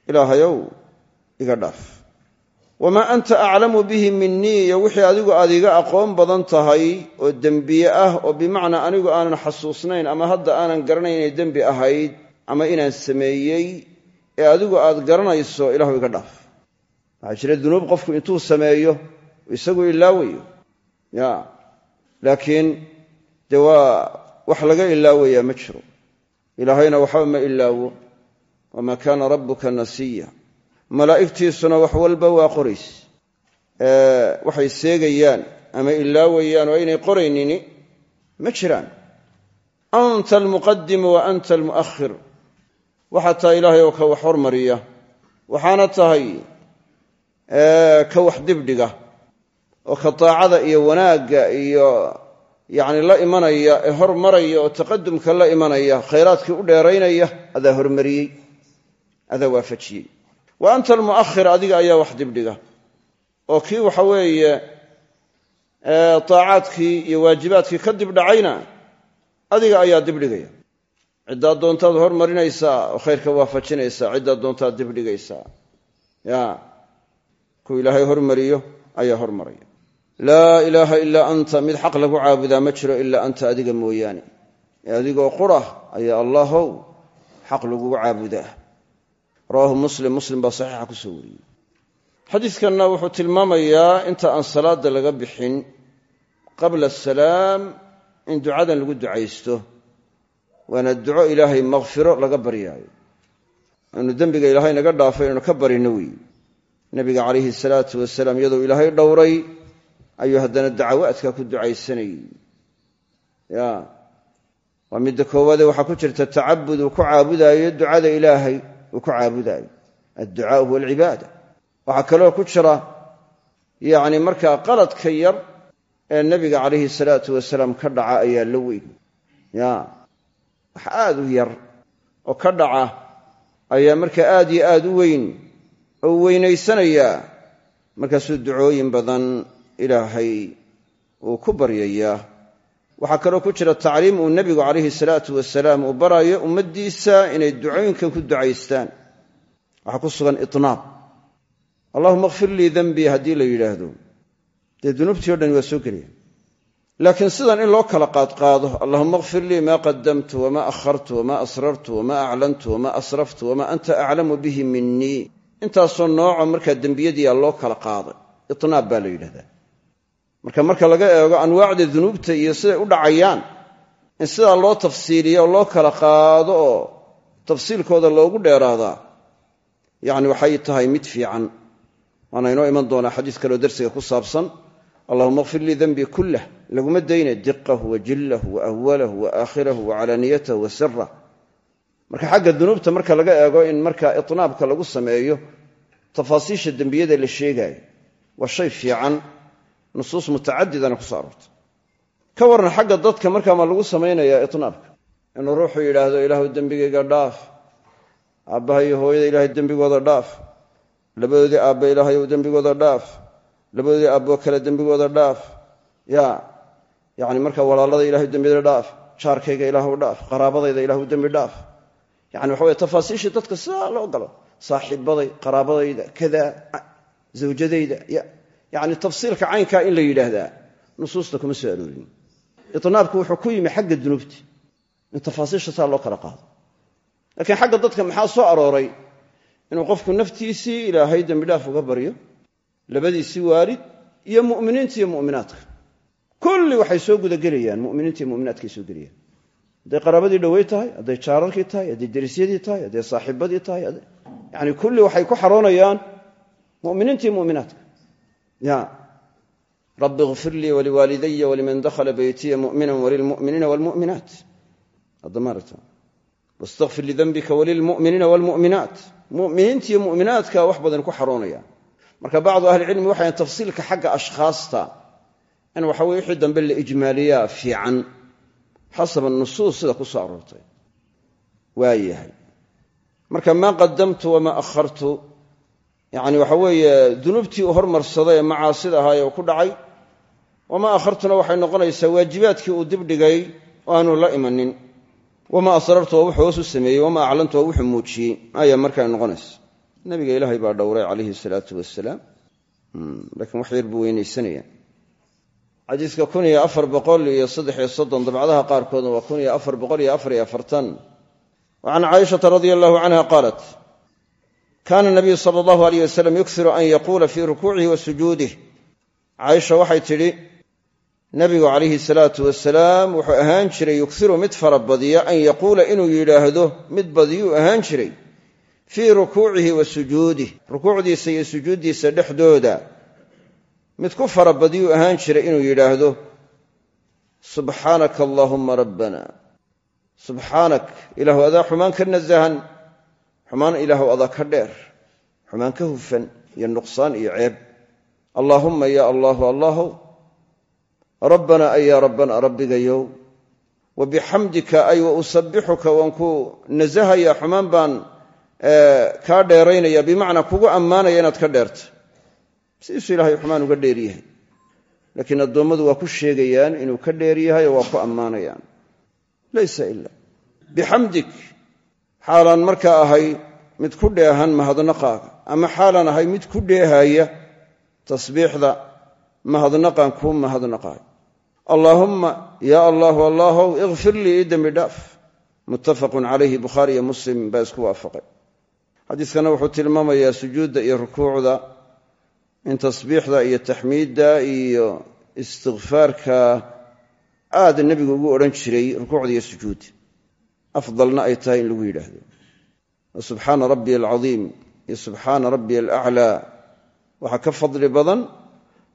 ilaahayow iga dhaaf wamaa anta aclamu bihi minii iyo wixii adigu aad iga aqoon badan tahay oo dembiye ah oo bimacnaa anigu aanan xasuusnayn ama hadda aanan garanayn inay dembi ahayd ama inaan sameeyey ee adigu aad garanayso ilaahu iga dhaaf. Waxaa jira dunuub qofku intuu sameeyo isagu ilaawayo. Ya laakiin dee waa wax laga ilaawayaa ma jiro. Ilaahayna waxba ma ilaawo. Wamaa kaana rabbuka nasiya malaa'igtiisuna wax walba waa qorays. Waxay seegayaan ama ilaawayaan oo aynay qoraynini ma jiraan. Anta almuqadimu wa anta almu'ahir waxaa tahay ilaahay oo ka wax hormariya. Waxaana tahay ka wax dibdhiga. Oo ka daacada iyo wanaagga iyo yacni la imanaya ee hormaraya oo taqadumka la imanaya khayraadkii u dheeraynaya waafajiyey wa anta almu'ahir adiga ayaa wax dibdhiga. Oo kii waxa weeye taacaadkii iyo waajibaadkii ka dibdhacayna adiga ayaa dibdhigaya. Ciddaad doontaad hormarinaysaa oo khayrka waafajinaysaa ciddaad doontaad dibdhigaysaa. Ya kuu ilaahay hormariyo ayaa hormaraya laa ilaaha ilaa anta mid xaq lagu caabudaa ma jiro ilaa anta adiga mooyaane. Ee adigoo qura ayaa allaahow xaq lagugu caabudaa rawaahu muslim. Muslim baa saxiixa ku soo wariyey. Xadiidkanna wuxuu tilmaamayaa inta aan salaada laga bixin qabla asalaam in ducadan lagu ducaysto waana duco ilaahay makfiro laga baryaayo. Inu dembiga ilaahay naga dhaafo inaynu ka barino weeye nabiga calayhi salaatu wasalaam iyadoo ilaahay dhowray ayuu haddana dacawaadka ku ducaysanayey. Ya waa midda koowaade waxaa ku jirta tacabud ku caabudaayo ducada ilaahay uu ku caabudaayo adducaau huwa alcibaada. Waxaa kaloo ku jira yacni markaa qaladka yar ee nebiga calayhi salaatu wasalaam ka dhaca ayaa la weyn. Ya wax aad u yar oo ka dhaca ayaa markaa aad iyo aad u weyn oo weynaysanayaa. Markaasuu ducooyin badan ilaahay uu ku baryayaa waxaa kaloo ku jira tacliim uu nebigu calayhi salaatu wasalaam uu barayo ummaddiisa inay ducooyinkan ku ducaystaan. Waxaa ku sugan itnaab allahuma kfir lii denbii haddii la yidhaahdo. Dee dunuubtii o dhan waa soo gelaya laakiin sidan in loo kala qaadqaado allahuma kfir lii maa qadamtu wamaa akhartu wamaa asrartu wamaa aclantu wamaa asraftu wamaa anta aclamu bihi minii intaasoo nooco markaa dembiyadiia loo kala qaaday. Itnaab baa la yidhahdaa marka marka laga eego anwaacda dunuubta iyo siday u dhacayaan in sidaa loo tafsiiliyo oo loo kala qaado oo tafsiilkooda loogu dheeraadaa yacni waxay tahay mid fiican. Waana inoo iman doonaa xadiis kaleo darsiga ku saabsan allahuma kfir lii denbii kullah laguma dayne diqahu wa jillahu wa awalahu wa aakhirahu wa calaaniyatahu wa sirah marka xagga dunuubta marka laga eego in marka itnaabka lagu sameeyo tafaasiisha dembiyada la sheegaayo waa shay fiican nusuus mutacadidana ku soo aroortay. Ka waran xagga dadka markaa ma lagu samaynayaa itnaabka inuu ruuxu yidhaahdo ilaahu dembigayga dhaaf. Aabbaha iyo hooyada ilaahay dembigooda dhaaf. Labadoodii aabba ilaahayow dembigooda dhaaf. Labadoodii aabboo kale dembigooda dhaaf. Ya yani marka walaalada ilahay dembida dhaaf jaarkayga ilaahu dhaaf qaraabadayda ilaahu dembi dhaaf. Yani waxa wey tafaasiishii dadka sidaa loo galo. Saaxiibaday qaraabadayda kada zawjadayda yani tafsiilka caynkaa in la yidhaahdaa nusuusta kuma soo aroorin itnaabku wuxuu ku yimi xagga dunuubta in tafaasiisha saa loo kala qaado. Laakiin xagga dadka maxaa soo arooray? Inuu qofku naftiisii ilaahay dembidhaaf uga baryo labadiisii waalid iyo muminiinta iyo muminaadka. Kulli waxay soo gudagelayaan muminiinta iyo muminaadkay soo gelayaan. Hadday qaraabadii dhowey tahay hadday jaararkii tahay hadday derisyadii tahay hadday saaxiibadii tahay yani kulli waxay ku xaroonayaan muminiinta iyo muminaadka ya rabbi kfir lii waliwaalidaya waliman dakhala beytiya mumina walilmuminiina wlmuminaat wastaqfir lidanbika walilmuminiina wlmuminaat muminiinta iyo muminaadka wax badan ku xaroonayaan marka bacdu ahlicilmi waxay tafsiilka xagga ashkhaasta in waxa weye wixii dambe la ijmaaliyaa fiican xasaba nusuus sida ku soo aroortay waayahay marka maa qadamtu wamaa akhartu yani waxa weeye dunuubtii uu hormarsaday ee macaasida ahaayee uu ku dhacay wamaa akhartuna waxay noqonaysaa waajibaadkii uu dibdhigay oo aanu la imanin. Wamaa asrartu waa wuxuu hoos u sameeyey wamaa aclantu wuxuu muujiyey ayaa markaa noqonaysa. Nabiga ilaahay baa dhowray calayhi salaatu wasalaam laakiin wax yar buu weynaysanaya xadiiska kun iyo afar boqol iyo saddexiyo soddon dabcadaha qaarkoodna waa kun iyo afar boqol iyo afar iyo afartan. Wa can caaishata radia allahu canha kaana nabiyu sala allahu aleyh wasalam yuksiru an yaquula fii rukuucihi wa sujuudih caaisha waxay tidhi nabigu calayhi salaatu wasalaam wuxuu ahaan jiray yuksiru mid fara badiya an yaquula inuu yidhaahdo mid badiyuu ahaan jiray fii rukuucihi wa sujuudih rukuucdiisa iyo sujuuddiisa dhexdooda mid ku fara badiyuu ahaan jiray inuu yidhaahdo subxaanaka allaahumma rabbana. Subxaanak ilaahu adaa xumaan ka nasahan xumaan ilaahu adaa ka dheer xumaan ka hufan iyo nuqsaan iyo ceeb. Allaahumma ya allaahu allaahow rabbana ay yaa rabbana rabbigayow wa bixamdika ay wa usabbixuka waan ku nasahayaa xumaan baan kaa dheeraynaya bimacnaa kugu ammaanaya inaad ka dheerta sidiisuu ilahay xumaan uga dheer yahay. Laakiin addoommadu waa ku sheegayaan inuu ka dheer yahay oo waa ku ammaanayaan. Laysa ila bixamdik xaalaan markaa ahay mid ku dheehan mahadnaqaaga ama xaalaan ahay mid ku dheehaya tasbiixda mahadnaqan kuu mahadnaqaayo allaahumma yaa allaahu allaahow ikfir lii ii dembi dhaaf. Muttafaqun calayhi bukhaari iyo muslim baa isku waafaqay. Xadiiskana wuxuu tilmaamayaa sujuudda iyo rukuucda in tasbiixda iyo taxmiidda iyo istikfaarka aad nebigu ugu odhan jiray rukuucda iyo sujuudda afdalna ay tahay in lagu yidhaahdo. Subxaana rabbiya alcadiim iyo subxaana rabbiya alaclaa. Waxaa ka fadli badan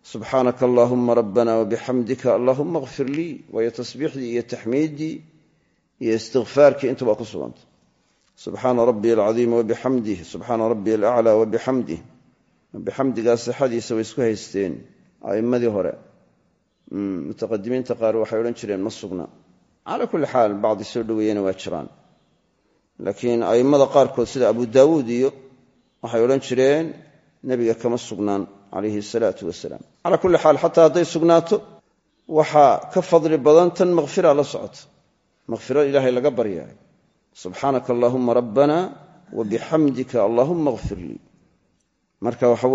subxaanaka allaahuma rabbana wabixamdika allahuma kfir lii waayo tasbiixdii iyo taxmiiddii iyo istikfaarkii intuba ku sugantay subxaana rabbiya alcadiim wabixamdih subxaana rabbiya alaclaa wabixamdih bixamdigaa sixadiisa way isku haysteen a'immadii hore. Mutaqadimiinta qaar waxay odhan jireen ma sugna calaa kulli xaal bacdi soo dhoweeyena waa jiraan. Laakiin a'immada qaarkood sida abu daawuud iyo waxay odhan jireen nebiga kama sugnaan calayhi salaatu wasalaam. Calaa kulli xaal xataa hadday sugnaato waxaa ka fadli badan tan makfira la socota. Makfiro ilaahay laga baryaayo subxaanaka allaahuma rabbana wa bixamdika allaahuma kfir lii. Marka waxa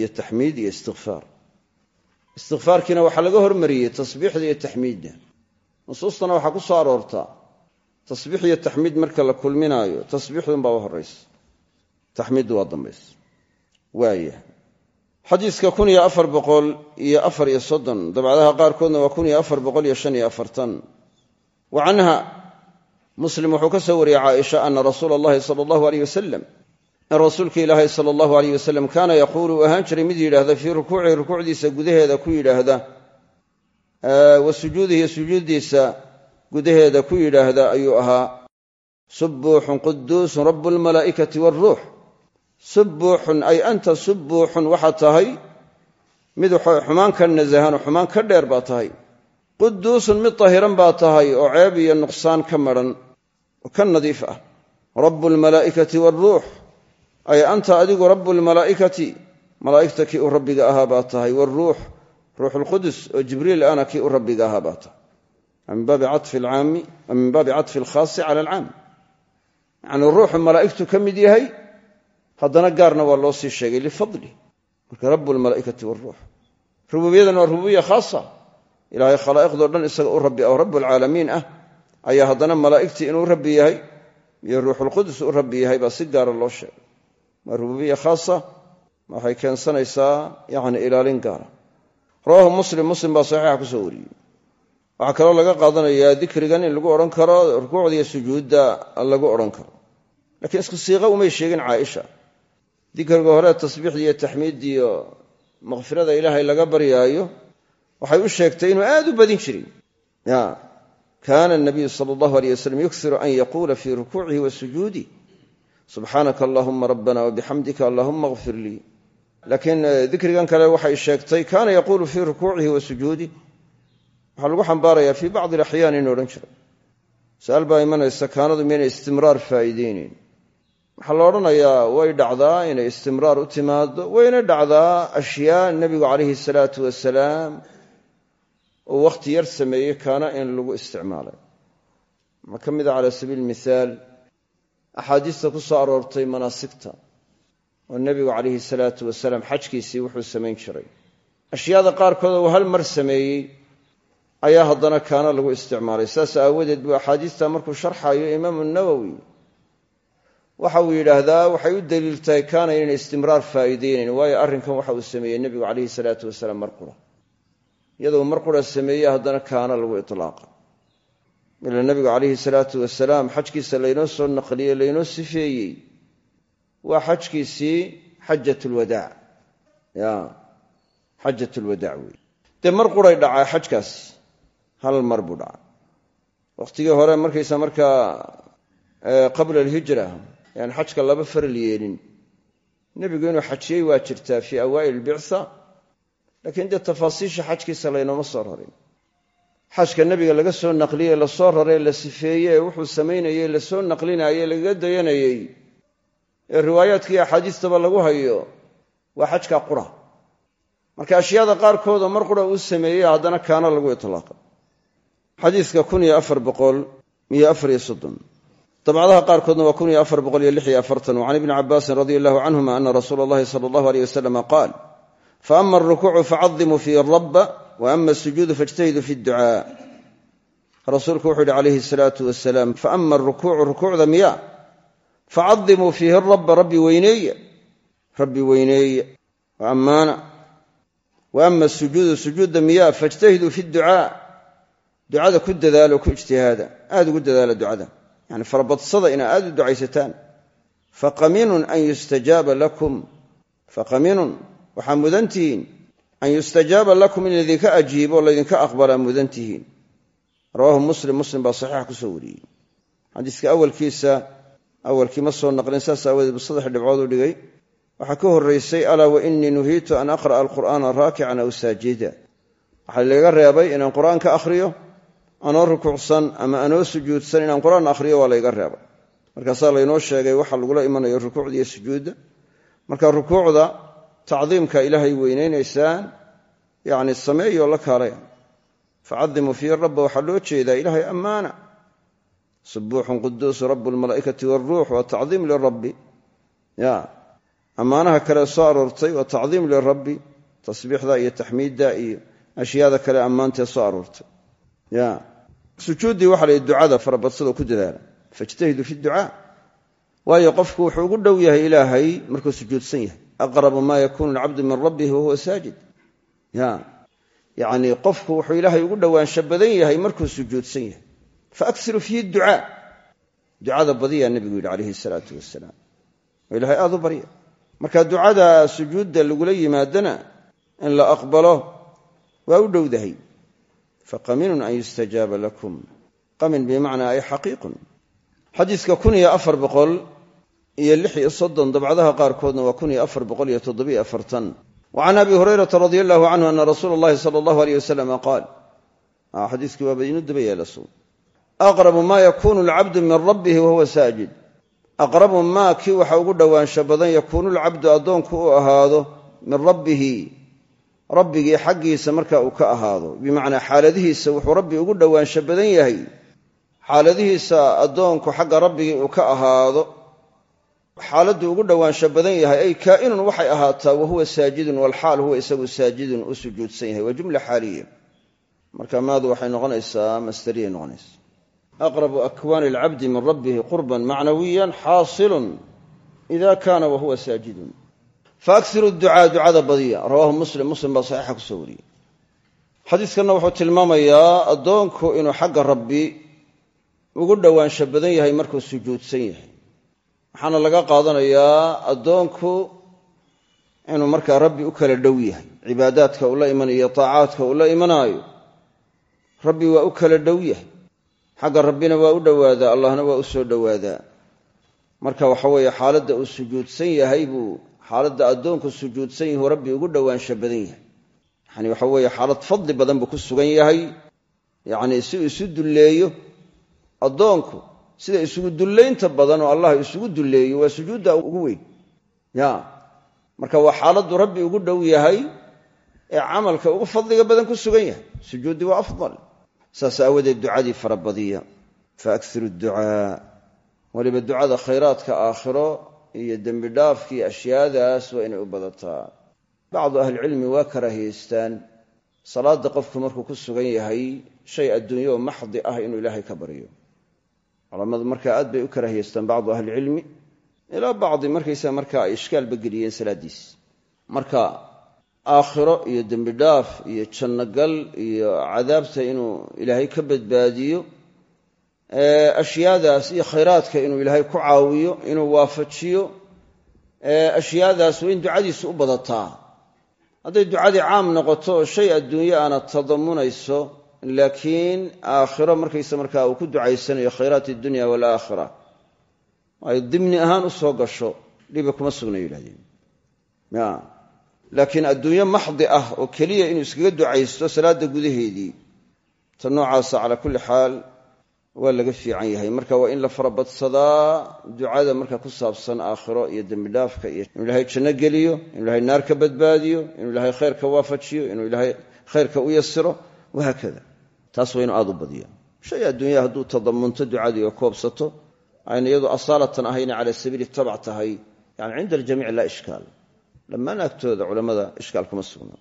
iyo taxmiid istikfaarkiina waxaa laga hormariyey tasbiixda iyo taxmiidda nusuustana waxaa ku soo aroortaa tasbiix iyo taxmiid marka la kulminaayo. Tasbiixdunbaa u horaysa taxmiiddu waa dambaysa. Waaya xadiiska kun iyo afar boqol iyo afar iyo soddon dabcadaha qaarkoodna waa kun iyo afar boqol iyo shan iyo afartan. Wa muslim wuxuu ka soo wariyey caaisha ana rasuula allahi sala allahu aleyh wasalam rasuulka ilaahay sala allahu aleyh wasalam kaana yaquulu uu ahaan jiray mid yidhaahda fii rukuucihi rukuucdiisa gudaheeda ku yidhaahda wa sujuudihi sujuuddiisa gudaheeda ku yidhaahda ayuu ahaa subuuxun quduusun rabu lmalaa'ikati waaruux subuuxun ay anta subuuxun waxaad tahay mid xumaan ka nasahan oo xumaan ka dheer baa tahay. Quduusun mid tahiran baa tahay oo ceeb iyo nuqsaan ka madhan oo ka nadiif ah. Rabu lmalaa'ikati waaruux ay anta adigu rabu lmalaa'ikati malaa'igta kii u rabbiga ahaa baa tahay waaruux ruuxulqudus oo jibriil ana kii u rabbiga ahaa baa tahay. Min baabi catfi alkhaasi cala alcaam yacnii ruuxu malaa'igtu ka mid yahay haddana gaarna waa loo sii sheegay lifadli. Marka rabu lmalaa'ikati waaruux rububiyadan waa rububiya khaasa. Ilaahay khalaa'iqdoo dhan isaga u rabbi oo rabbulcaalamiin ah ayaa haddana malaa'igtii inuu rabbi yahay iyo ruuxulqudus u rabbi yahay baa si gaara loo sheegay waa rububiya khaasa waxay keensanaysaa yacni ilaalin gaara rawaahu muslim muslim baa saxiixa ku soo wariyey. Waxaa kaloo laga qaadanayaa dikrigan in lagu odhan karo rukuucda iyo sujuudda lagu odhan karo. Lakiin isku siiqa umay sheegin caaisha. Dikriga hore tasbiixdii iyo taxmiiddii iyo makfirada ilaahay laga baryaayo waxay u sheegtay inuu aad u badin jiray. Kaana nabiyu sala allahu aleyh wasalam yuksiru an yaquula fii rukuucihi wa sujuudih subxaanaka allahuma rabbana wabixamdika allahuma kfir lii laakiin dikrigan kale waxay sheegtay kaana yaquulu fii rukuucihi wa sujuudih waxaa lagu xambaarayaa fii bacdi alaxyaan inuu odhan jiray. Su'aal baa imanaysa kaanadu miyaynay istimraar faa'iideyneyn waxaa la odhanayaa way dhacdaa inay istimraar u timaado wayna dhacdaa ashyaa nebigu calayhi salaatu wasalaam uu wakhti yar sameeyey kaana in lagu isticmaalay. Waxaa ka mid a cala sabiili mithaal axaadiista ku soo aroortay manaasigta oo nebigu calayhi salaatu wasalaam xajkiisii wuxuu samayn jiray. Ashyaada qaarkood uu hal mar sameeyey ayaa haddana kaana lagu isticmaalay. Saas aawadeed buu axaadiista markuu sharxayo imaamu nawowi waxa uu yidhaahdaa waxay u daliil tahay kaana inayna istimraar faa'iideynayn waayo arrinkan waxa uu sameeyey nebigu calayhi salaatu wasalaam mar qura. Iyadoo mar qura sameeye haddana kaana lagu itlaaqa ila nebigu calayhi salaatu wasalaam xajkiisa laynoo soo naqliyey laynoo sifeeyey. Waa xajkiisii xajat lwadaac ya xajat lwadaac wey dee mar quray dhacaa xajkaas? Hal mar buu dhacay. Wakhtigii hore markaysa markaa qabla alhijra yaan xajka laba faral yeelin. Nebigu inuu xajiyey waa jirtaa fii awaa'il albicsa laakiin dee tafaasiisha xajkiisa laynooma soo rarin xajka nebiga laga soo naqliyey la soo raree la sifeeyey wuxuu samaynayey la soo naqlinayey lagaga dayanayey. Ee riwaayaadkii axaadiistaba lagu hayo waa xajka qura. Marka ashyaada qaarkoodoo mar qura uu sameeyey haddana kaana lagu itlaaqay xadiidka dabcadaha qaarkoodna waa kun iyo afar boqol iyo lix iyo afartan. Wa ibni cabaasin radia allahu canhuma ana rasuula allahi sala allahu aleyh wasalama qaal faama alrukuucu facadimuu fiihi rabba wa ama asujuudu faijtahiduu fi dducaa rasuulku wuxuu yihi calayhi salaatu wasalaam faama arukuucu rukuucda miya facadimuu fiihi rabba rabbi weyneeya rabbi weyneeya wa ammaana wa ama asujuudu sujuudda miya faijtahiduu fi dducaa ducada ku dadaalo ku ijtihaada. Aada ugu dadaala ducada. Yani farabadsada inaa aad u ducaysataan. Faqaminun an yustajaaba lakum. Faqaminun waxaa mudan tihiin an yustajaaba lakum in laydinka ajiibo laydinka aqbalaa mudan tihiin rawaahu muslim muslim baa saxiixa ku soo wariyey xadiiska awalkiisa awalkii ma soo naqlin saas aawadeed bu saddex dhibcood u dhigay waxaa ka horraysay alaa wa innii nuhiitu an aqra'a alqur'aana raakican aw saajida waxaa laga reebay inaan qur'aanka akhriyo anoo rukuucsan ama anoo sujuudsan inaan qur'aan akhriyo waa layga reebay markaasaa laynoo sheegay waxa lagula imanayo rukuucda iyo sujuudda marka rukuucda tacdiimka ilaahay weynaynaysaan yacni sameeyoo la kaalaya facadimuu fiihi rabba waxaa loo jeedaa ilaahay ammaana. Subuuxun quduusu rabu lmalaa'ikati waaruux waa tacdiim lirabbi ya ammaanaha kale soo aroortay waa tacdiim lirabbi tasbiixda iyo taxmiidda iyo ashyaada kale ammaantee soo aroortay. Ya sujuuddii waxa layihi ducada farabadsado ku dadaala. Fajtahidu fi ducaa. Waayo qofku wuxuu ugu dhow yahay ilaahay aqrabu maa yakuunu alcabdu min rabbihi wahuwa saajid. Ya. Yacnii qofku wuxuu ilaahay ugu dhowaansha badan yahay markuu sujuudsan yahay. Faakiruu fiihi ducaa ducada badiyaa nebigu yidhi calayhi salaatu wasalaam oo ilahay aad u barya. Marka ducada sujuudda lagula yimaadana in la aqbalo waa u dhowdahay. Faqaminun an yustajaaba lakum. Qamin bimacnaa ay xaqiiqun. Xadiiska kun iyo iyo lix iyo soddon dabcadaha qaarkoodna waa kun iyo afar boqol iyo toddobiyo afartan. Wa abi hurayrata radia allahu canhu ana rasuula allahi sala allahu aleyh wasalama qaal xadiiskii waaba inu daba yeelasu aqrabu maa yakuunu alcabdu min rabbihi wahuwa saajid. Aqrabu maa kii waxa ugu dhowaansha badan yakuunu lcabdu addoonku u ahaado min rabbihi. Rabbigii xaggiisa marka uu ka ahaado. Bimacnaa xaaladihiisa wuxuu rabbi ugu dhowaansha badan yahay. Xaaladihiisa addoonku xagga rabbigii uu ka ahaado xaaladdu ugu dhowaansha badan yahay ay kaa'inun waxay ahaataa wahuwa saajidun walxaal huwa isagu saajidun u sujuudsan yahay waa jumla xaaliya. Marka maadu waxay noqonaysaa masdariyay noqonaysa aqrabu akwaani alcabdi min rabbihi qurban macnawiyan xaasilun ida kaana wahuwa saajidun. Faakhiru ducaa ducada badiya. Rawaahu muslim muslim baa saxiixa ku soo wariyey. Xadiiskanna wuxuu tilmaamayaa addoonku inuu xagga rabbi ugu dhowaansha badan yahay markuu sujuudsan yahay waxaana laga qaadanayaa addoonku inuu markaa rabbi u kala dhow yahay. Cibaadaadka uu la imanayo taacaadka uu la rabbi waa u kala dhow yahay. Xagga rabbina waa u dhowaadaa allahna waa u soo dhowaadaa. Marka waxa weeye xaaladda uu sujuudsan yahay buu xaaladda addoonku sujuudsan yahu rabbi ugu dhowaansha badan yahay. Yani waxa weeye xaalad fadli badan buu ku sugan yahay. Yacnii si isu dulleeyo addoonku sida isugu dullaynta badan oo allah isugu dulleeyo waa sujuudda ugu weyn. Ya. Marka waa xaaladdu rabbi ugu dhow yahay ee camalka ugu fadliga badan ku sugan yahay. Sujuuddii waa afdal. Saas aawadeed ducadii farabadiya faakhiru ducaa. Weliba ducada khayraadka aakhiro iyo dembi dhaafkii ashyaadaas waa inay u badataa. Bacdu ahlicilmi waa karaahiyeystaan salaadda qofku markuu ku sugan yahay shay adduunyo maxdi ah inuu ilaahay ka baryo culammadu markaa aad bay u karaahiyeystaan bacdu ahlicilmi ilaa bacdi markaysaa markaa ay ishkaalba geliyeen salaaddiis. Marka aakhiro iyo dembi dhaaf iyo jannogal iyo cadaabta inuu ilaahay ka badbaadiyo ashyaadaas iyo khayraadka inuu ilaahay ku caawiyo inuu waafajiyo ashyaadaas waa in ducadiisu u badataa. Hadday ducadii caam noqoto shay adduunye aana tadamunayso laakiin aakhiro markaysa markaa uu ku ducaysanayo khayraat dunya walaakhira ay dimni ahaan u soo gasho dhiba kuma sugna yidhahdeen. Laakiin adduunyo maxdi ah oo keliya inuu iskaga ducaysto salaadda gudaheedii ta noocaasa calaa kulli xaal waa laga fiican yahay. Marka waa in la farabadsadaa ducada marka ku saabsan aakhiro iyo dembidhaafka iyo inuu ilahay janno geliyo inuu ilahay naar ka badbaadiyo inuu ilahay khayrka waafajiyo inuu ilahay khayrka u yasiro wahaakada taas waa inu aad u badiya shay adduunya hadduu tadamunto ducadii oo koobsato ayna iyadu asaalatan ahayna cala sabiili tabac tahay yani cinda aljamiic laa ishkaal dhammaan agtooda culammada ishkaal kuma sugna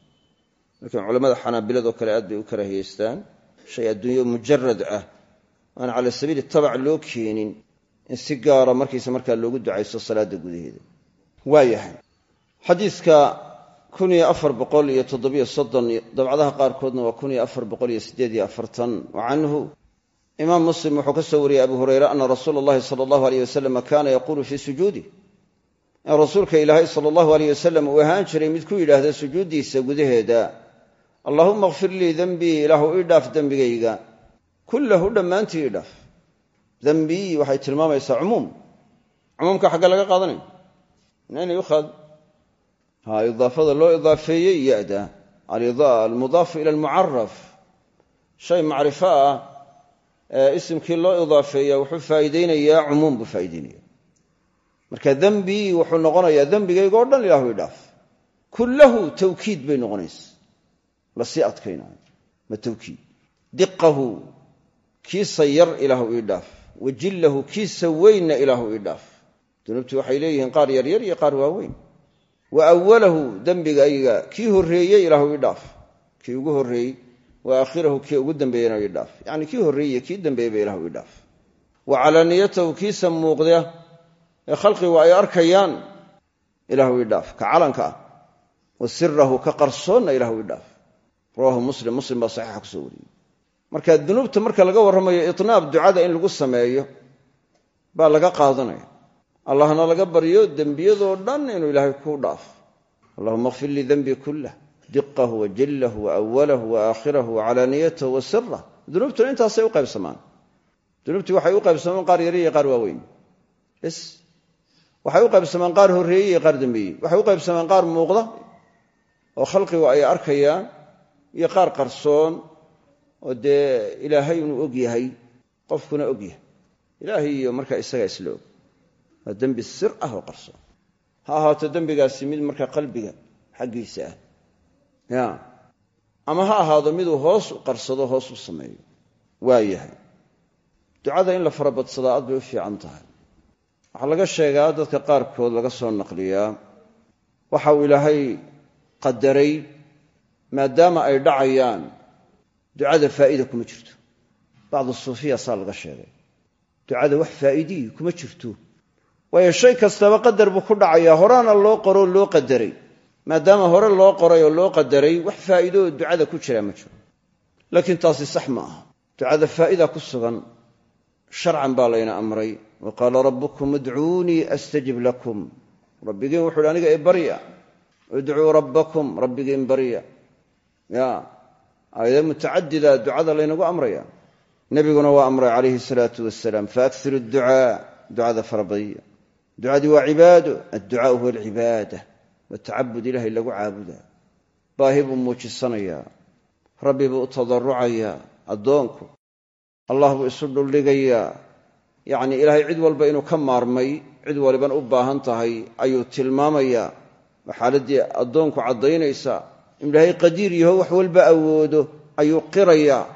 laakiin culammada xanaabiladoo kale aad bay u karaahiyeystaan shay adduunyo mujarad ah aan cala sabiili tabac loo keenin in si gaara markiisa kun iyo afar boqol iyo toddobiyo soddon dabcadaha qaarkoodna waa kun iyo afar boqol iyo siddeed iyo afartan. Wa canhu imaam muslim wuxuu ka soo wariyey abu hureyre ana rasuula allahi sala allahu aleyh wasalam kaana yaquulu fii sujuudih in rasuulka ilaahay sala allahu aleyh wasalam uu ahaan jiray mid ku yidhaahda sujuuddiisa gudaheeda allaahuma kfir lii dembii ilaahu ii dhaaf dembigayga kullahu dhammaantii ii dhaaf. Dembii waxay tilmaamaysaa cumuum. Cumuumka xagga laga qaadanaya min ayna yukhad ha idaafada loo idaafeeyey ya-da almudaafu ila almucaraf shay macrifo ah ee isimkii loo idaafeeya wuxuu faa'iideynayaa cumuum buu faa'ideynaya marka dembii wuxuu noqonayaa dembigayga o dhan ilahu ii dhaaf. Kullahu tawkiid bay noqonaysa la sii adkaynaayo ma tawkiid. Diqahu kiisa yar ilaahu ii dhaaf. Wajillahu kiisa weynna ilaahu ii dhaaf. Dunuubtu waxay leeyihiin qaar yaryar iyo qaar wa awalahu dembigayga kii horreeyey ilaahu ii dhaaf. Kii ugu horreeyey wa aakhirahu kii ugu dambeeyena ii dhaaf. Yacni kii horreeyey kii dambeeyeyba ilahu ii dhaaf. Wa calaaniyatahu kiisa muuqda ee khalqigu ay arkayaan ilaahu ii dhaaf. Ka calanka ah. Wa sirahu ka qarsoonna ilaahu ii dhaaf. Rawahu muslim muslim baa saxiixa ku soo wariyey. Marka dunuubta marka laga warramayo itnaab ducada in lagu sameeyo baa laga qaadanaya allahna laga baryo dembiyadoo dhan inuu ilaahay kuu dhaafo allahuma kfir lii denbii kullah diqahu wa jillahu wa awalahu wa aakhirahu wa calaaniyatahu wa sirah dunuubtuna intaasay u qaybsamaan. Dunuubtii waxay u qaybsamaan qaar yari iyo qaar waaweyn. Bs waxay u qaybsamaan qaar horreeyey iyo qaar dambeeyey. Waxay u qaybsamaan qaar muuqda oo khalqigu ay arkayaan iyo qaar qarsoon oo dee ilaahay inuu og yahay qofkuna og yahay. Ilaahay iyo isagaa isla waa dembi sir ah oo qarsoon ha ahaato dembigaasi mid markaa qalbiga xaggiisa ah. Ya. Ama ha ahaado miduu hoos u qarsado hoos u sameeyo. Waa yahay ducada in la farabadsadaa aad bay u fiican tahay. Waxaa laga sheegaa dadka qaarkood laga soo naqliyaa. Waxa uu ilaahay qadaray maadaama ay dhacayaan ducada faa'iida kuma jirto. Bacdu suufiya saa laga sheegay. Ducada wax faa'iidii kuma jirto waayo shay kastaba qadar buu ku dhacayaa horaana loo qoroo loo qadaray. Maadaama hore loo qoray oo loo qadaray wax faa'iidoo ducada ku jiraa ma jiro. Laakiin taasi sax ma aha. Ducada faa'ida ku sugan sharcan baa layna amray. Wa qaala rabbukum idcuunii astajib lakum. Rabbigiin wuxu uhi aniga i barya. Idcuu rabbakum rabbigiin barya. Ya aayada mutacadida ducada laynagu amraya. Nebiguna waa amray calayhi salaatu wasalaam faakhiru ducaa. Ducada farabadiya ducadii waa cibaado adducaau huwa alcibaada waa ilahay lagu caabudaa. Baahi buu muujisanayaa rabbi buu u tadarucayaa addoonku allah buu isu dhuldhigayaa yacnii ilaahay cid walba inuu ka maarmay cid waliban u baahan tahay ayuu tilmaamayaa. Waa xaaladdii addoonku caddaynaysaa inu ilaahay qadiir yaho wax walba awoodo ayuu qirayaa.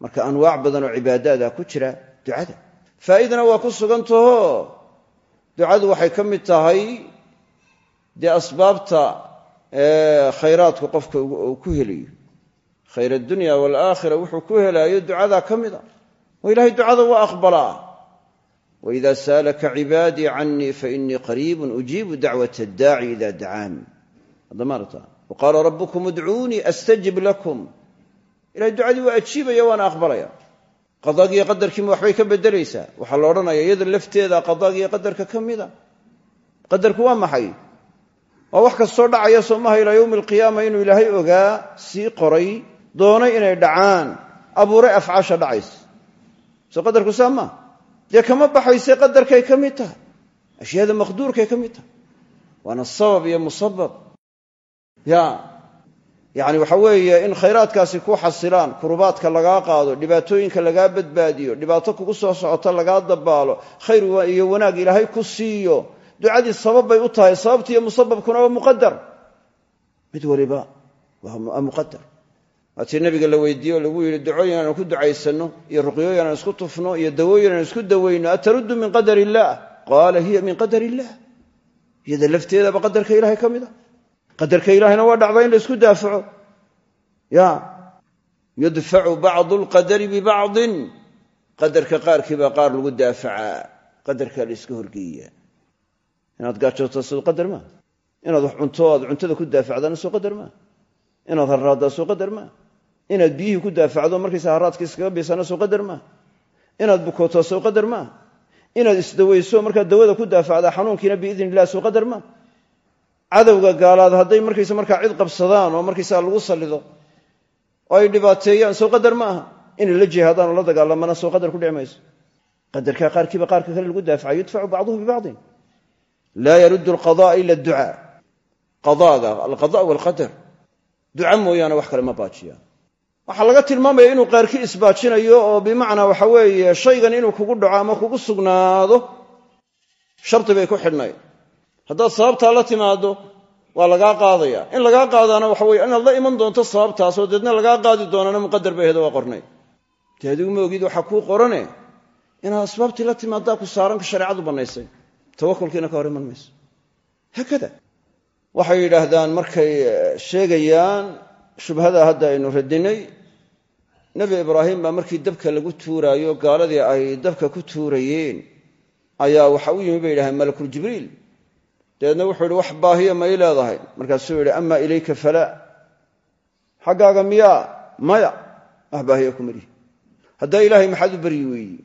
Marka anwaac badan oo cibaadaada ku jira ducada. Faa'idana waa ku sugantaho ducadu waxay ka mid tahay dee asbaabta khayraadku qofka uu ku helayo. Khayr addunya waalaakhira wuxuu ku helaayo ducadaa ka mid a oo ilahay ducada waa aqbalaa. Waida saalaka cibaadii canii fainii qariibun ujiibu dacwat addaaci ida dacaan. Waqaala rabbukum idcuunii astajib lakum. Ilahay ducadii waa ajiibaya waana aqbalaya qadaagiyo qadarkiima waxbay ka bedelaysaa. Waxaa la odhanaya iyada lafteeda qadaagiyo qadarka ka mida qadarku waa maxay? Waa wax kastoo dhacaya soomaha ilaa yowmi alqiyaama inuu ilaahay ogaa sii qoray doonay inay dhacaan abuuray afcaasha dhacaysa. Soo qadarku saa maa dee kama baxayse qadarkay ka mid tahay? Ashyaada maqduurkay ka mid tahay. Sabab iyo musabab. Ya yacni waxa weeye in khayraadkaasi ku xasilaan kurubaadka lagaa qaado dhibaatooyinka lagaa badbaadiyo dhibaato kugu soo socota lagaa dabaalo khayr iyo wanaag ilaahay ku siiyo. Ducadii sabab bay u tahay sababtiiyo musababkuna waa muqadar mid waliba waa muqadar waatii nabiga la weydiiye lagu yidhi ducooyin aan ku ducaysanno iyo ruqyooyin aan isku tufno iyo dawooyin aan isku dawayno ataruddu min qadar illaah hiya min qadar illaah iyada lafteedaba qadarka ilahay ka qadarka ilahayna waa dhacda in la isku daafaco. Ya yudfacu bacdu lqadari bibacdin. Qadarka qaarkiibaa qaar lagu daafacaa. Qadarkaa la iska inaad gaajooto soo qadar maa inaad wax cunto cuntada ku daafacdaana soo qadar maa inaad harraaddaa soo qadar maa inaad biyihii ku daafacdo markaysa harraadka iskaga biisaana soo qadar maa inaad bukooto sow qadar maaha inaad isdawayso markaad dawada ku daafacdaa xanuunkiina biidn illah sow qadar maaha cadowga gaalaad hadday markaysa markaa cid qabsadaan oo markaysaa lagu sallido oo ay dhibaateeyaan sow qadar ma aha. Inay la jihaadaan oo la dagaalamana sow qadar ku dhici mayso qadarkaa qaarkiiba qaarka kale lagu daafaca yudfacu bacduhu bibacdin. Laa yaruddu alqada'a ila adducaa. Qadaaga alqada walqadar. Duca mooyaane wax kale ma baajiyaan waxaa laga tilmaamaya inuu qaarkii isbaajinayo oo bimacnaa waxa weeye shaygan inuu kugu dhaco ama kugu sugnaado shardi bay ku xidhnay haddaad sababtaa la timaaddo waa lagaa qaadaya in lagaa qaadaana waxa weye inaad la iman doonto sababtaasoo deedna lagaa qaadi doonana muqadar bay ahedo waa qornay. Dee adigu ma ogid waxaa kuu qorane inaad asbaabtii la timaaddaa ku saaranka shareecadu bannaysay. Ka hor iman mayso. Haakada waxay yidhaahdaan markay sheegayaan shubhada hadda aynu radinay nebi ibraahim baa markii dabka lagu tuuraayo gaaladii ay dabka ku tuurayeen ayaa waxa u yimi bay yidhahdeen malakul jibriil dabeedna wuxuu yidhi wax baahiya may leedahay. Markaasuu yidhi amaa ilayka falaa xaggaaga miyaa maya. Wax baahiya kumalihi haddaa ilaahay maxaad u baryi weeyi?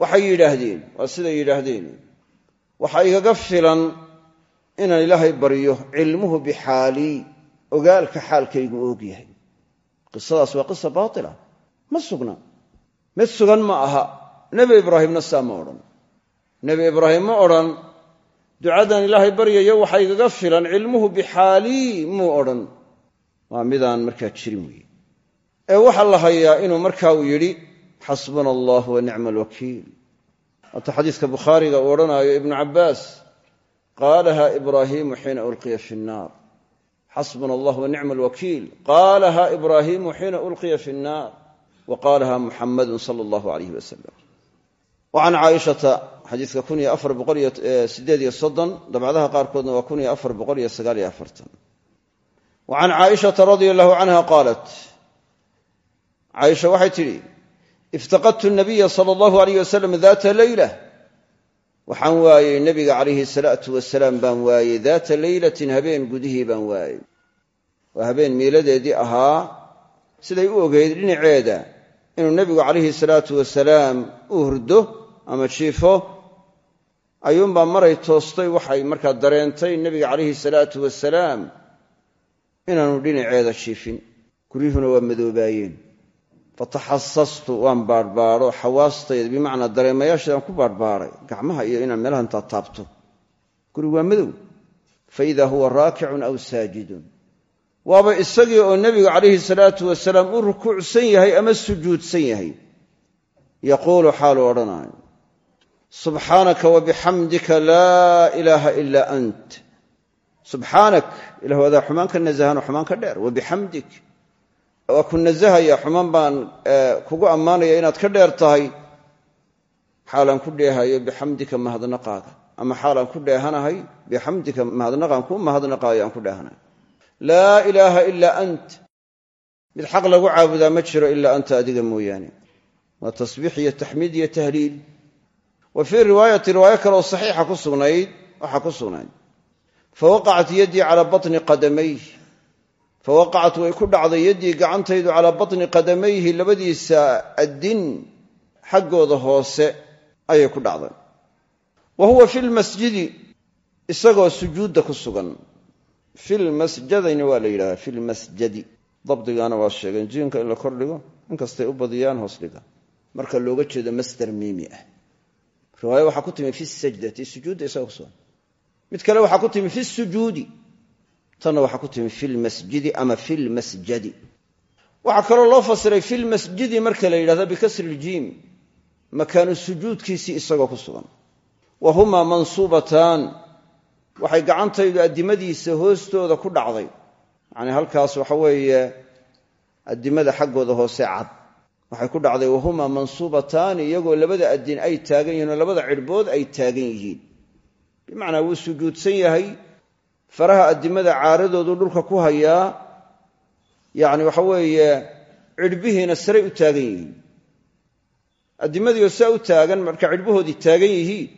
Waxay yidhaahdeen. Waa siday yidhaahdeen. Waxa igaga filan inaan ilaahay baryo cilmuhu bixaalii ogaalka xaalkaygu og yahay. Qisadaas waa qisa baatila. Ma sugna. Mid sugan ma aha. Nebi ibraahimna saa ma odhan. Nebi ibraahim ma odhan ducadan ilaahay baryayo waxa igaga filan cilmuhu bixaalii muu odhan. Waa midaan markaa jirin weeye. Ee waxaa la hayaa inuu markaa uu yidhi xasbuna allah wa nicma alwakiil waata xadiiska bukhaariga uu odhanaayo ibnu cabbaas qaalaha ibraahiimu xiina ulqiya fi nnaar. Xasbuna allah wa alwakiil qaalaha ibraahiimu xiina ulqiya fi nnaar. Wa qaalaha muxamadun sala allahu alayh wasalam wa can caaishata xadiiska kun iyo afar boqol iyo sideed iyo soddon dabcadaha qaarkoodna waa kun iyo afar boqol iyo sagaal iyo afartan. Wa can caaishata radia allahu canha qaalat caaisha waxay tidhi iftaqadtu nabiya sala allahu alayh wasalam daata leyla waxaan waayey nebiga calayhi salaatu wasalaam baan waayey daata leylatin habeen gudihii baan waayey. Waa habeen miiladeedii ahaa siday u ogeyd dhinaceeda inuu nebigu calayhi salaatu wasalaam u hurdo ama jiifo ayuunbaa maray toostay waxay markaa dareentay nebiga calayhi salaatu wasalaam inaanu dhinaceeda jiifin. Guryuhuna waa madoobaayeen. Fataxasastu waan baadhbaadho xawaastayda bimacnaa dareemayaashaydaan ku baadhbaadhay gacmaha iyo inaan meelaha intaa taabto. Guri waa madow. Fa idaa huwa raakicun aw saajidun. Waaba isagii oo nebigu calayhi salaatu wasalaam u rukuucsan yahay ama sujuudsan yahay. Yaquulu xaaluu odhanaayo subxaanaka wabixamdika laa ilaaha ilaa ant. Subxaanak ilah adaa xumaan ka nasahanoo xumaan ka dheer. Wabixamdik waa ku nasahaya xumaan baan kugu ammaanaya inaad ka dheer tahay. Xaalaan ku dheehayo bixamdika mahadnaqaaga ama xaalaan ku dheehanahay bixamdika mahadnaqaan kuu mahadnaqaayo aan ku dheehanahay. Laa ilaaha ilaa ant. Mid xaq lagu caabudaa ma jiro ilaa anta adiga mooyaane. Waa tasbiix iyo taxmiid iyo tahliil wa fii riwaayati riwaayo kaleoo saxiixa ku sugnayd waxaa ku sugnayd fawaqacat yaddii calaa batni qadamayh fawaqacat way ku dhacday yaddii gacantaydu calaa batni qadamayhi labadiisa addin xaggooda hoose ayay ku dhacday. Wa huwa fi lmasjidi isagoo sujuudda ku sugan. Filmasjadayna waa la yidhahdaa filmasjadi dabdigaana waa sheegeen jiinka in la kor dhigo inkastay u badiyaan hoos marka looga jeedo masdar miimi ah riwaaya waxaa ku timi fi sajdati sujuudda isaga kusugan mid kale waxaa ku timi fi sujuudi tanna waxaa ku timi fi lmasjidi ama fi lmasjadi waxaa kaloo loo fasiray fi lmasjidi marka la yidhahda bikasri iljiim makaanu sujuudkiisii isagoo ku sugan. Wa humaa mansuubataan waxay gacantaydu addimadiisa hoostooda ku dhacday. Yacnii halkaas waxa weeye addimada xaggooda hoose waxay ku dhacday wahumaa mansuubataani iyagoo labada addin ay taagan yihiin labada cidhbood ay taagan yihiin. Bimacnaa wuu sujuudsan yahay. Faraha addimada caaradoodu dhulka ku hayaa yacni waxa weeye cidhbihiina saray u taagan yihiin. Addimadiioo saa u taagan marka cidhbahoodii taagan yihiin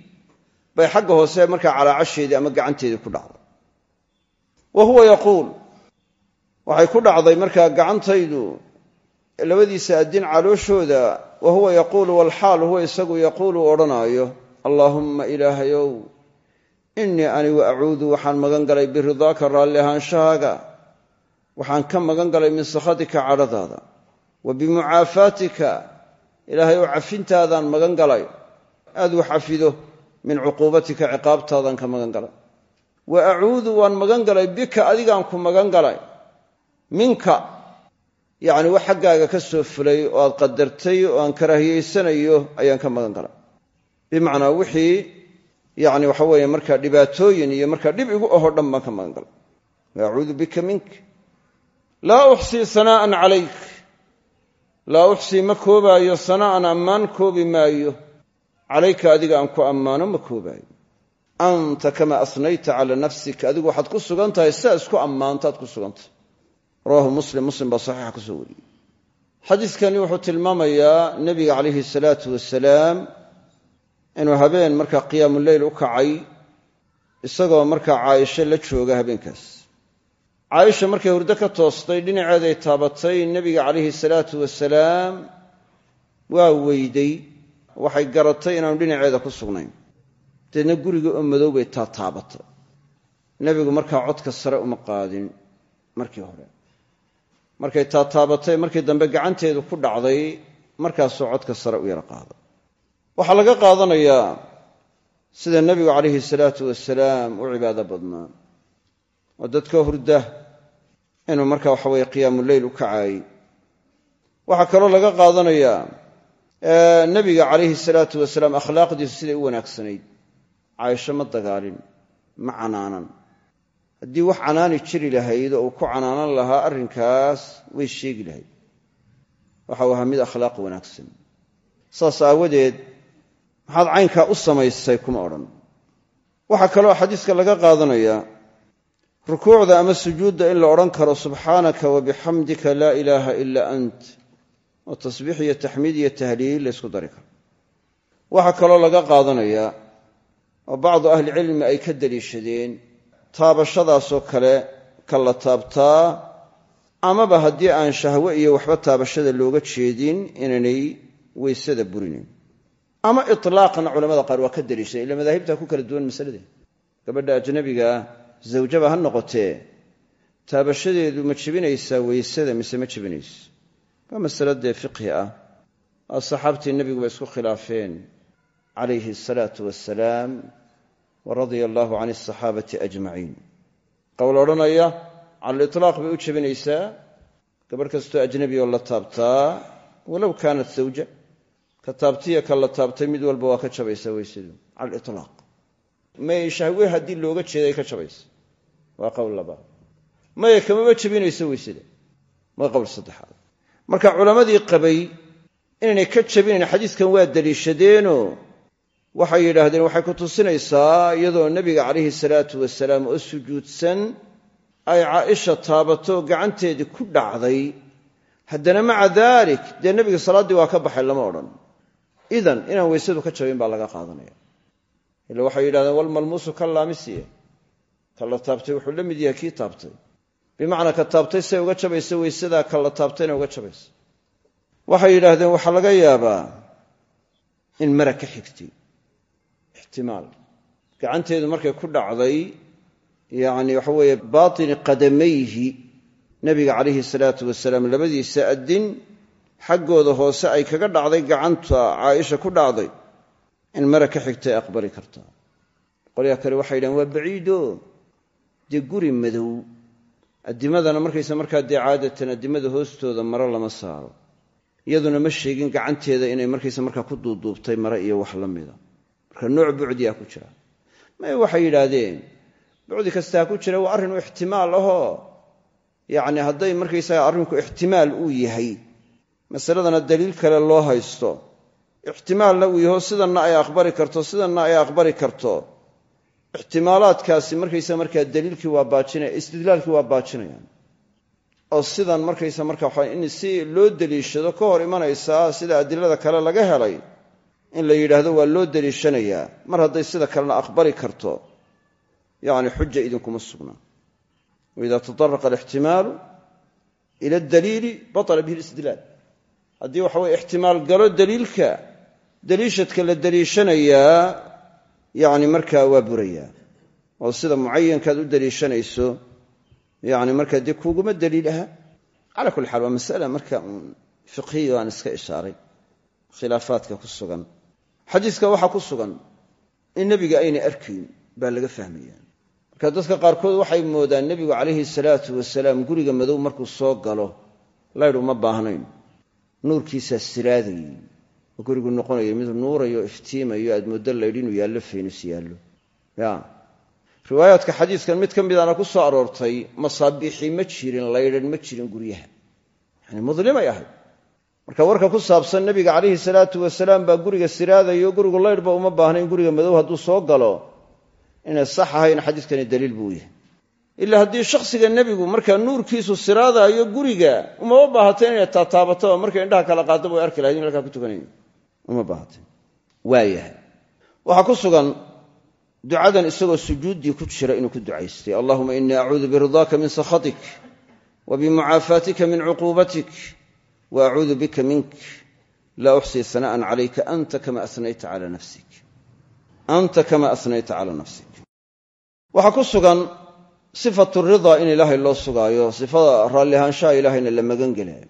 bay xagga hoose markaa calaacasheedii ama gacanteedii ku dhacday. Wa huwa waxay ku dhacday markaa gacantaydu labadiisa addin calooshooda wa huwa yaquulu walxaal huwa isagu yaquulu odhanaayo allaahumma ilaahayow innii anigu acuudu waxaan magan galay biridaaka raalli ahaanshahaaga waxaan ka magan galay min sakhatika cadhadaada wa bimucaafaatika ilaahay ow cafintaadaan magan galay aad wax cafido min cuquubatika ciqaabtaadaan ka magan galay. Wa acuudu waan magan galay bika adigaan ku magan galay minka yacni wax xaggaaga ka soo fulay oo aad qadartay oo aan karaahiyaysanayo ayaan ka magan galay bimacnaa wixii yacni waxa weeye markaa dhibaatooyin iyo markaa dhib igu ahoo dhan baan ka magan galay wa acuudu bika mink. Laa uxsii sanaa'an calayk. Laa uxsii ma koobaayo sanaa'an ammaan koobi maayo. Calayka adiga aan ku ammaano ma koobaayo. Anta kamaa asnayta calaa nafsik adigu waxaad ku sugan tahay sidaa isku ammaantaad ku sugan rawahu muslim muslim baa saxiixa ku soo wariyey. Xadiiskani wuxuu tilmaamayaa nebiga calayhi salaatu wasalaam inuu habeen markaa qiyaamuleyl u kacay isagoo markaa caaisho la jooga habeenkaas. Caaisha markay hurdo ka toostay dhinaceeday taabatay nebiga calayhi salaatu wasalaam waa weyday. Waxay garatay inaanu dhinaceeda ku sugnayn. Deedna guriga oo madow bay taa taabatay. Nebigu markaa codka sare uma qaadin markii hore markay taataabatay markii dambe gacanteedu ku dhacday markaasuu codka sare u yara qaaday. Waxaa laga qaadanayaa sida nebigu calayhi salaatu wasalaam u cibaado badnaa oo dadka hurda inuu marka waxa weye qiyaamuleyl u kacaayey waxaa kaloo laga qaadanayaa nebiga calayhi salaatu wasalaam akhlaaqdiisu siday u wanaagsanayd. Caaisho ma dagaalin ma canaanan haddii wax canaani jiri lahayd oo uu ku canaanan lahaa arrinkaas way sheegi lahayd. Waxau ahaa mid akhlaaq wanaagsan. Saas aawadeed maxaad caynkaa u samaysay kuma odhan. Waxaa kaloo xadiiska laga qaadanayaa rukuucda ama sujuudda in la odhan karo subxaanaka wa bixamdika laa ilaaha ilaa ant oo tasbiix iyo taxmiid iyo tahliil la ysku dari karo. Waxaa kaloo laga qaadanayaa oo bacdu ahlicilmi ay ka deliishadeen taabashadaasoo kale ka la taabtaa amaba haddii aan shahwe iyo waxba taabashada looga jeedin inaynay weysada burinayn ama itlaaqna culamada qaar waa ka deliishaday ila madaahibtaa ku kala duwan masaladee gabadha ajnabigaa zawjaba ha noqotee taabashadeedu ma jebinaysaa weysada mise ma jebinayso waa masalo dee fiqhi ah. Oo saxaabtii nebiguba isku khilaafeen calayhi asalaatu wassalaam wa radia allaahu can asaxaabati ajmaciin qowl odhanaya cala litlaaq bay u jebinaysaa gabadh kastoo ajnabi oo la taabtaa walow kaanat zawja ka taabtiya ka la taabtay mid walba waa ka jabaysaa weysadu cala litlaaq may shahwe haddii looga jeeday ka jabaysa waa qowl labaad maya kamaba jebinayso weysada waa qowl saddexaad marka culammadii qabay inaynay ka jabinayn xadiiskan waa deliishadeenoo waxay yidhaahdeen waxay ku tusinaysaa iyadoo nebiga calayhi salaatu wasalaam oo sujuudsan ay caaisha taabato gacanteedii ku dhacday. Haddana maca daalik dee nebiga salaaddii waa ka baxay lama odhan. Idan inaan weysadu ka jabin baa laga qaadanaya. Ila waxay yidhahdeen walmalmuusu ka laamisiye. Ka taabtay wuxuu la mid yahay kii taabtay. Bimacnaa ka taabtay say uga jabaysa weysadaa ka taabtayna uga jabaysa. Waxay yidhaahdeen waxaa laga yaabaa in mara ka xigtay ixtimaal gacanteedu markay ku dhacday yacni waxa weeye baatini qadamayhi nebiga calayhi salaatu wasalaam labadiisa addin xaggooda hoose ay kaga dhacday gacanta caaisha ku dhacday. In mara ka xigtay aqbali kartaa qolyaha kale waxay yidhahen waa baciido dee guri madow. Addimadana markaysa markaa dee caadatan addimada hoostooda maro lama saaro. Iyaduna ma sheegin gacanteeda inay markaysa markaa ku duuduubtay mare iyo wax la mida marka nooc bucdiyaa ku jira. May waxay yidhaahdeen bucdi kastaa ku jira waa arrin ixtimaal ahoo yacni hadday markaysaga arrinku ixtimaal uu yahay masaladana daliil kale loo haysto. Ixtimaalna uu yaho sidanna ay aqbali karto sidanna ay aqbali karto. Ixtimaalaadkaasi markaysa markaa daliilkii waa baajinaya istidlaalkii waa baajinayaan. Oo sidan markaysa marka waxa in si loo deliishado ka hor imanaysaa sida adilada kale laga helay in la yidhaahdo waa loo deliishanayaa. Mar hadday sida kalena aqbali karto yacni xuja idinkuma sugna. Waida tataraqa alixtimaalu ila adaliili batala bihi alistidlaal. Haddii waxa weye ixtimaal galo daliilka daliishadka la daliishanayaa yacni markaa waa burayaa oo sida mucayankaad u daliishanayso yani markaa dee kuuguma daliil aha. Cala kulli xaal waa masala marka uun fiqhiya aan iska ishaaray khilaafaadka ku sugan xadiiska waxaa ku sugan in nebiga aynay arkayn baa laga fahmaya. Marka dadka qaarkood waxay moodaan nebigu calayhi salaatu wasalaam guriga madow markuu soo galo laydh uma baahnayn. Nuurkiisaa siraadayey oo gurigu noqonayo mid nuurayo iftiimayo aad mooddo laydh inuu yaallo faynus yaallo. Ya. Riwaayaadka xadiiskan mid ka midaana ku soo aroortay masaabiixii ma jirin laydhan ma jirin guryaha. Yani mudlimay ahayd marka warka ku saabsan nebiga calayhi salaatu wasalaam baa guriga siraadayo gurigu laydhba uma baahnayn guriga madow hadduu soo galo inay sax ahayn xadiiskani daliil buu yahay ilaa haddii shakhsiga nebigu markaa nuurkiisu siraadaayo guriga umama baahatay inay taataabato markay indhaha kala qaadaba way arki lahayd in halkaa ku tukanayo uma baahatay waayahay waxaa ku sugan ducadan isagoo sujuuddii ku jira inuu ku ducaystay. Allahuma inii acuudu biridaaka min sakhatik wa bimucaafaatika min cuquubatik wa acuudu bika mink laa uxsii sana'an calayka anta kama anayta cala nafsik. Anta kama anayta cala nafsik. Waxaa ku sugan sifatu ridaa in ilaahay loo sugaayo sifada raallihaanshaha ilaahayna la magan gelaayo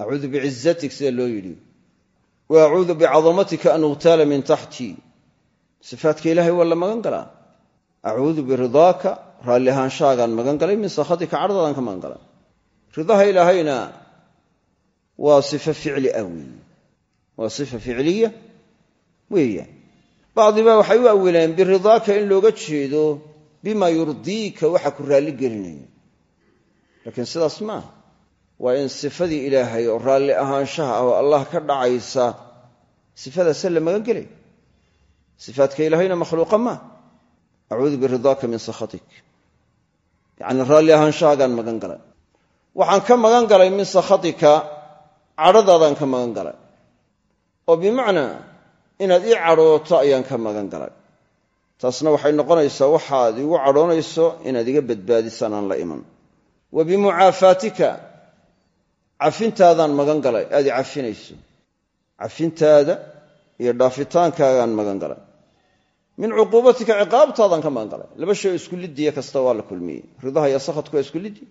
acuudu bicizatik sida loo yidhi. Wa acuudu bicadamatika an ughtaala min taxtii sifaadka ilaahay waa la magan galaa. Acuudu biridaaka raallihaanshahagaan magan galay min sakhatika cadhadaadaan ka magan galay ridaha waa sifo ficli ah waa sifa ficliya weeyaan. Bacdiba waxay u awileen biridaaka in looga jeedo bima yurdiika waxa ku raalli gelinaya. Laakiin sidaas maaha waa in sifadii ilaahay oo raalli ahaanshaha ah oo allah ka dhacaysa sifadaasa la magan gelay. Sifaadka ilaahayna makhluuqa maa acuudu biridaaka min sakhatik. Yacni raalli ahaanshahaagaan magan galay. Waxaan ka magan galay min sakhatika cadhadaadaan ka magan galay. oo bimacnaa inaad ii cadhooto ayaan ka magan galay. taasna waxay noqonaysaa waxaad igu cadhoonayso inaad iga badbaadisaan aan la iman. wa bimucaafaatika cafintaadaan magan galay aad i cafinayso cafintaada iyo dhaafitaankaagaan magan galay. min cuquubatika ciqaabtaadaan ka magan galay. laba shay isku lidiya kasta waa la kulmiyey. ridaha iyo sakhadku waa isku lidi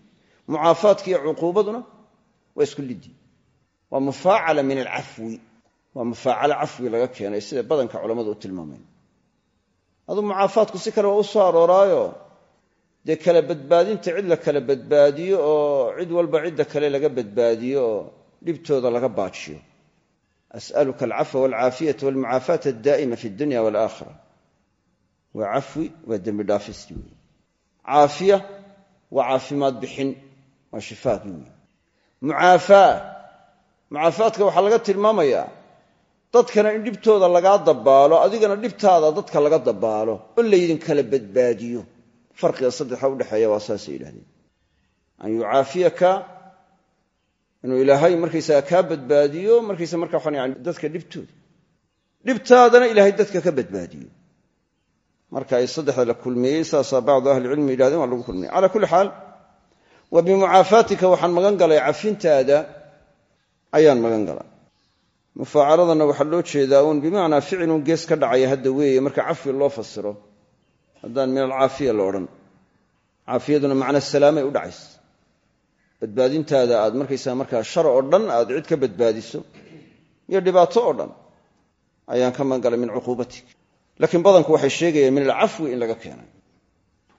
mucaafaadka iyo cuquubaduna waa isku lidi waa mufaacala min alcafwi. Waa mufaacalo cafwi laga keenay siday badanka culammadu u tilmaameen. Aduu mucaafaadku si kale waa u soo arooraayo. Dee kala badbaadinta cid la kala badbaadiyo oo cid walba cidda kale laga badbaadiyo oo dhibtooda laga baajiyo. As'aluka alcafwa walcaafiyata walmucaafaata addaa'ima fi dunya walaakhira. Waa cafwi waa caafimaad bixin waa mucaafaadka waxaa laga tilmaamayaa dadkana in dhibtooda lagaa dabaalo adigana dhibtaada dadka laga dabaalo oo laydin kala badbaadiyo. Farqiga saddexa udhexeeya waa saasay yidhahdeen an yucaafiyaka inuu ilaahay markaysaga kaa badbaadiyo markaysa marka waxaan dadka dhibtooda. Dhibtaadana ilaahay dadka ka badbaadiyo. Marka ay saddexda la kulmiyey saasaa bacdu ahlicilmi yidhahdeen waa lagu kulmiyey cala kulli xaal wa bimucaafaatika waxaan magan galay cafintaada ayaan magan galay. Mufaacaladana waxaa loo jeedaa uun bimacnaa ficilun gees ka dhacaya hadda weeye marka cafwi loo fasiro haddaan min alcaafiya la odhan. Caafiyaduna macna salaamay u dhacaysa. Badbaadintaada aad markaysaa markaa shar oo dhan aad cid ka badbaadiso iyo dhibaato oo dhan ayaan ka magan galay min cuquubatik. Laakiin badanku waxay sheegayaan min alcafwi in laga keenay.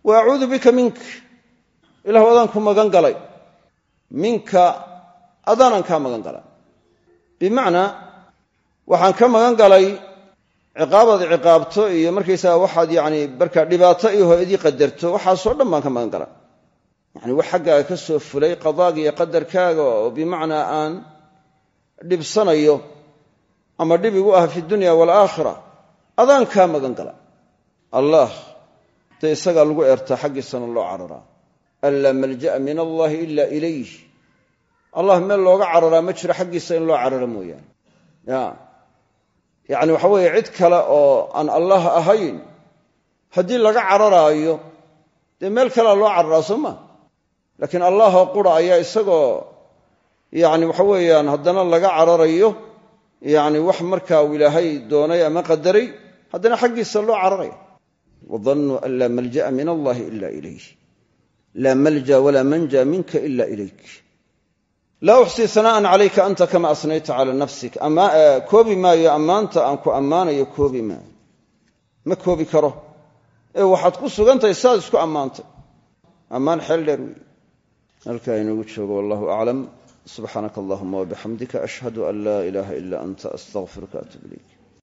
Wa acuudu bika mink. Ilahu adaan ku magan galay. Minka adaanan kaa magan galay. Bimacnaa waxaan ka magan galay ciqaabaad ciqaabto iyo markaysaga waxaad yani markaa dhibaato iho idii qadarto waxaasoo dhan baan ka magan galay. Yani wax xaggaaga ka soo fulay qadaaga iyo qadarkaaga oo bimacnaa aan dhibsanayo ama dhib igu ah fi dunya waalaakhira adaan kaa magan gala allah dee isagaa lagu eertaa xaggiisana loo cararaa. An laa malja'a min allaahi ila ilayh allah meel looga cararaa ma jiro xaggiisa in loo cararo mooyaane. Ya. Yacni waxa weeye cid kale oo aan allah ahayn haddii laga cararaayo dee meel kalea loo cararaa soo ma? Laakiin allahoo qura ayaa isagoo yacni waxa weeyaan haddana laga cararayo yacni wax markaa uu ilaahay doonay ama qadaray haddana xaggiisa loo cararaya. Wadannuu an laa malja'a min allahi ila ilayh laa malja walaa manja minka laa uxsii sana'an calayka anta kama asnayta cala nafsik koobi maayo ammaanta aan ku ammaanayo koobi maayo. Ma koobi karo. Ee waxaad ku sugantahay saad isku ammaantay. Ammaan xeel dheer weeye halkaa inoogu joogo wallahu aclam. Subxaanaka allahuma wabixamdika ashhadu an laa ilaaha ila anta astaqfiruka atub ilayk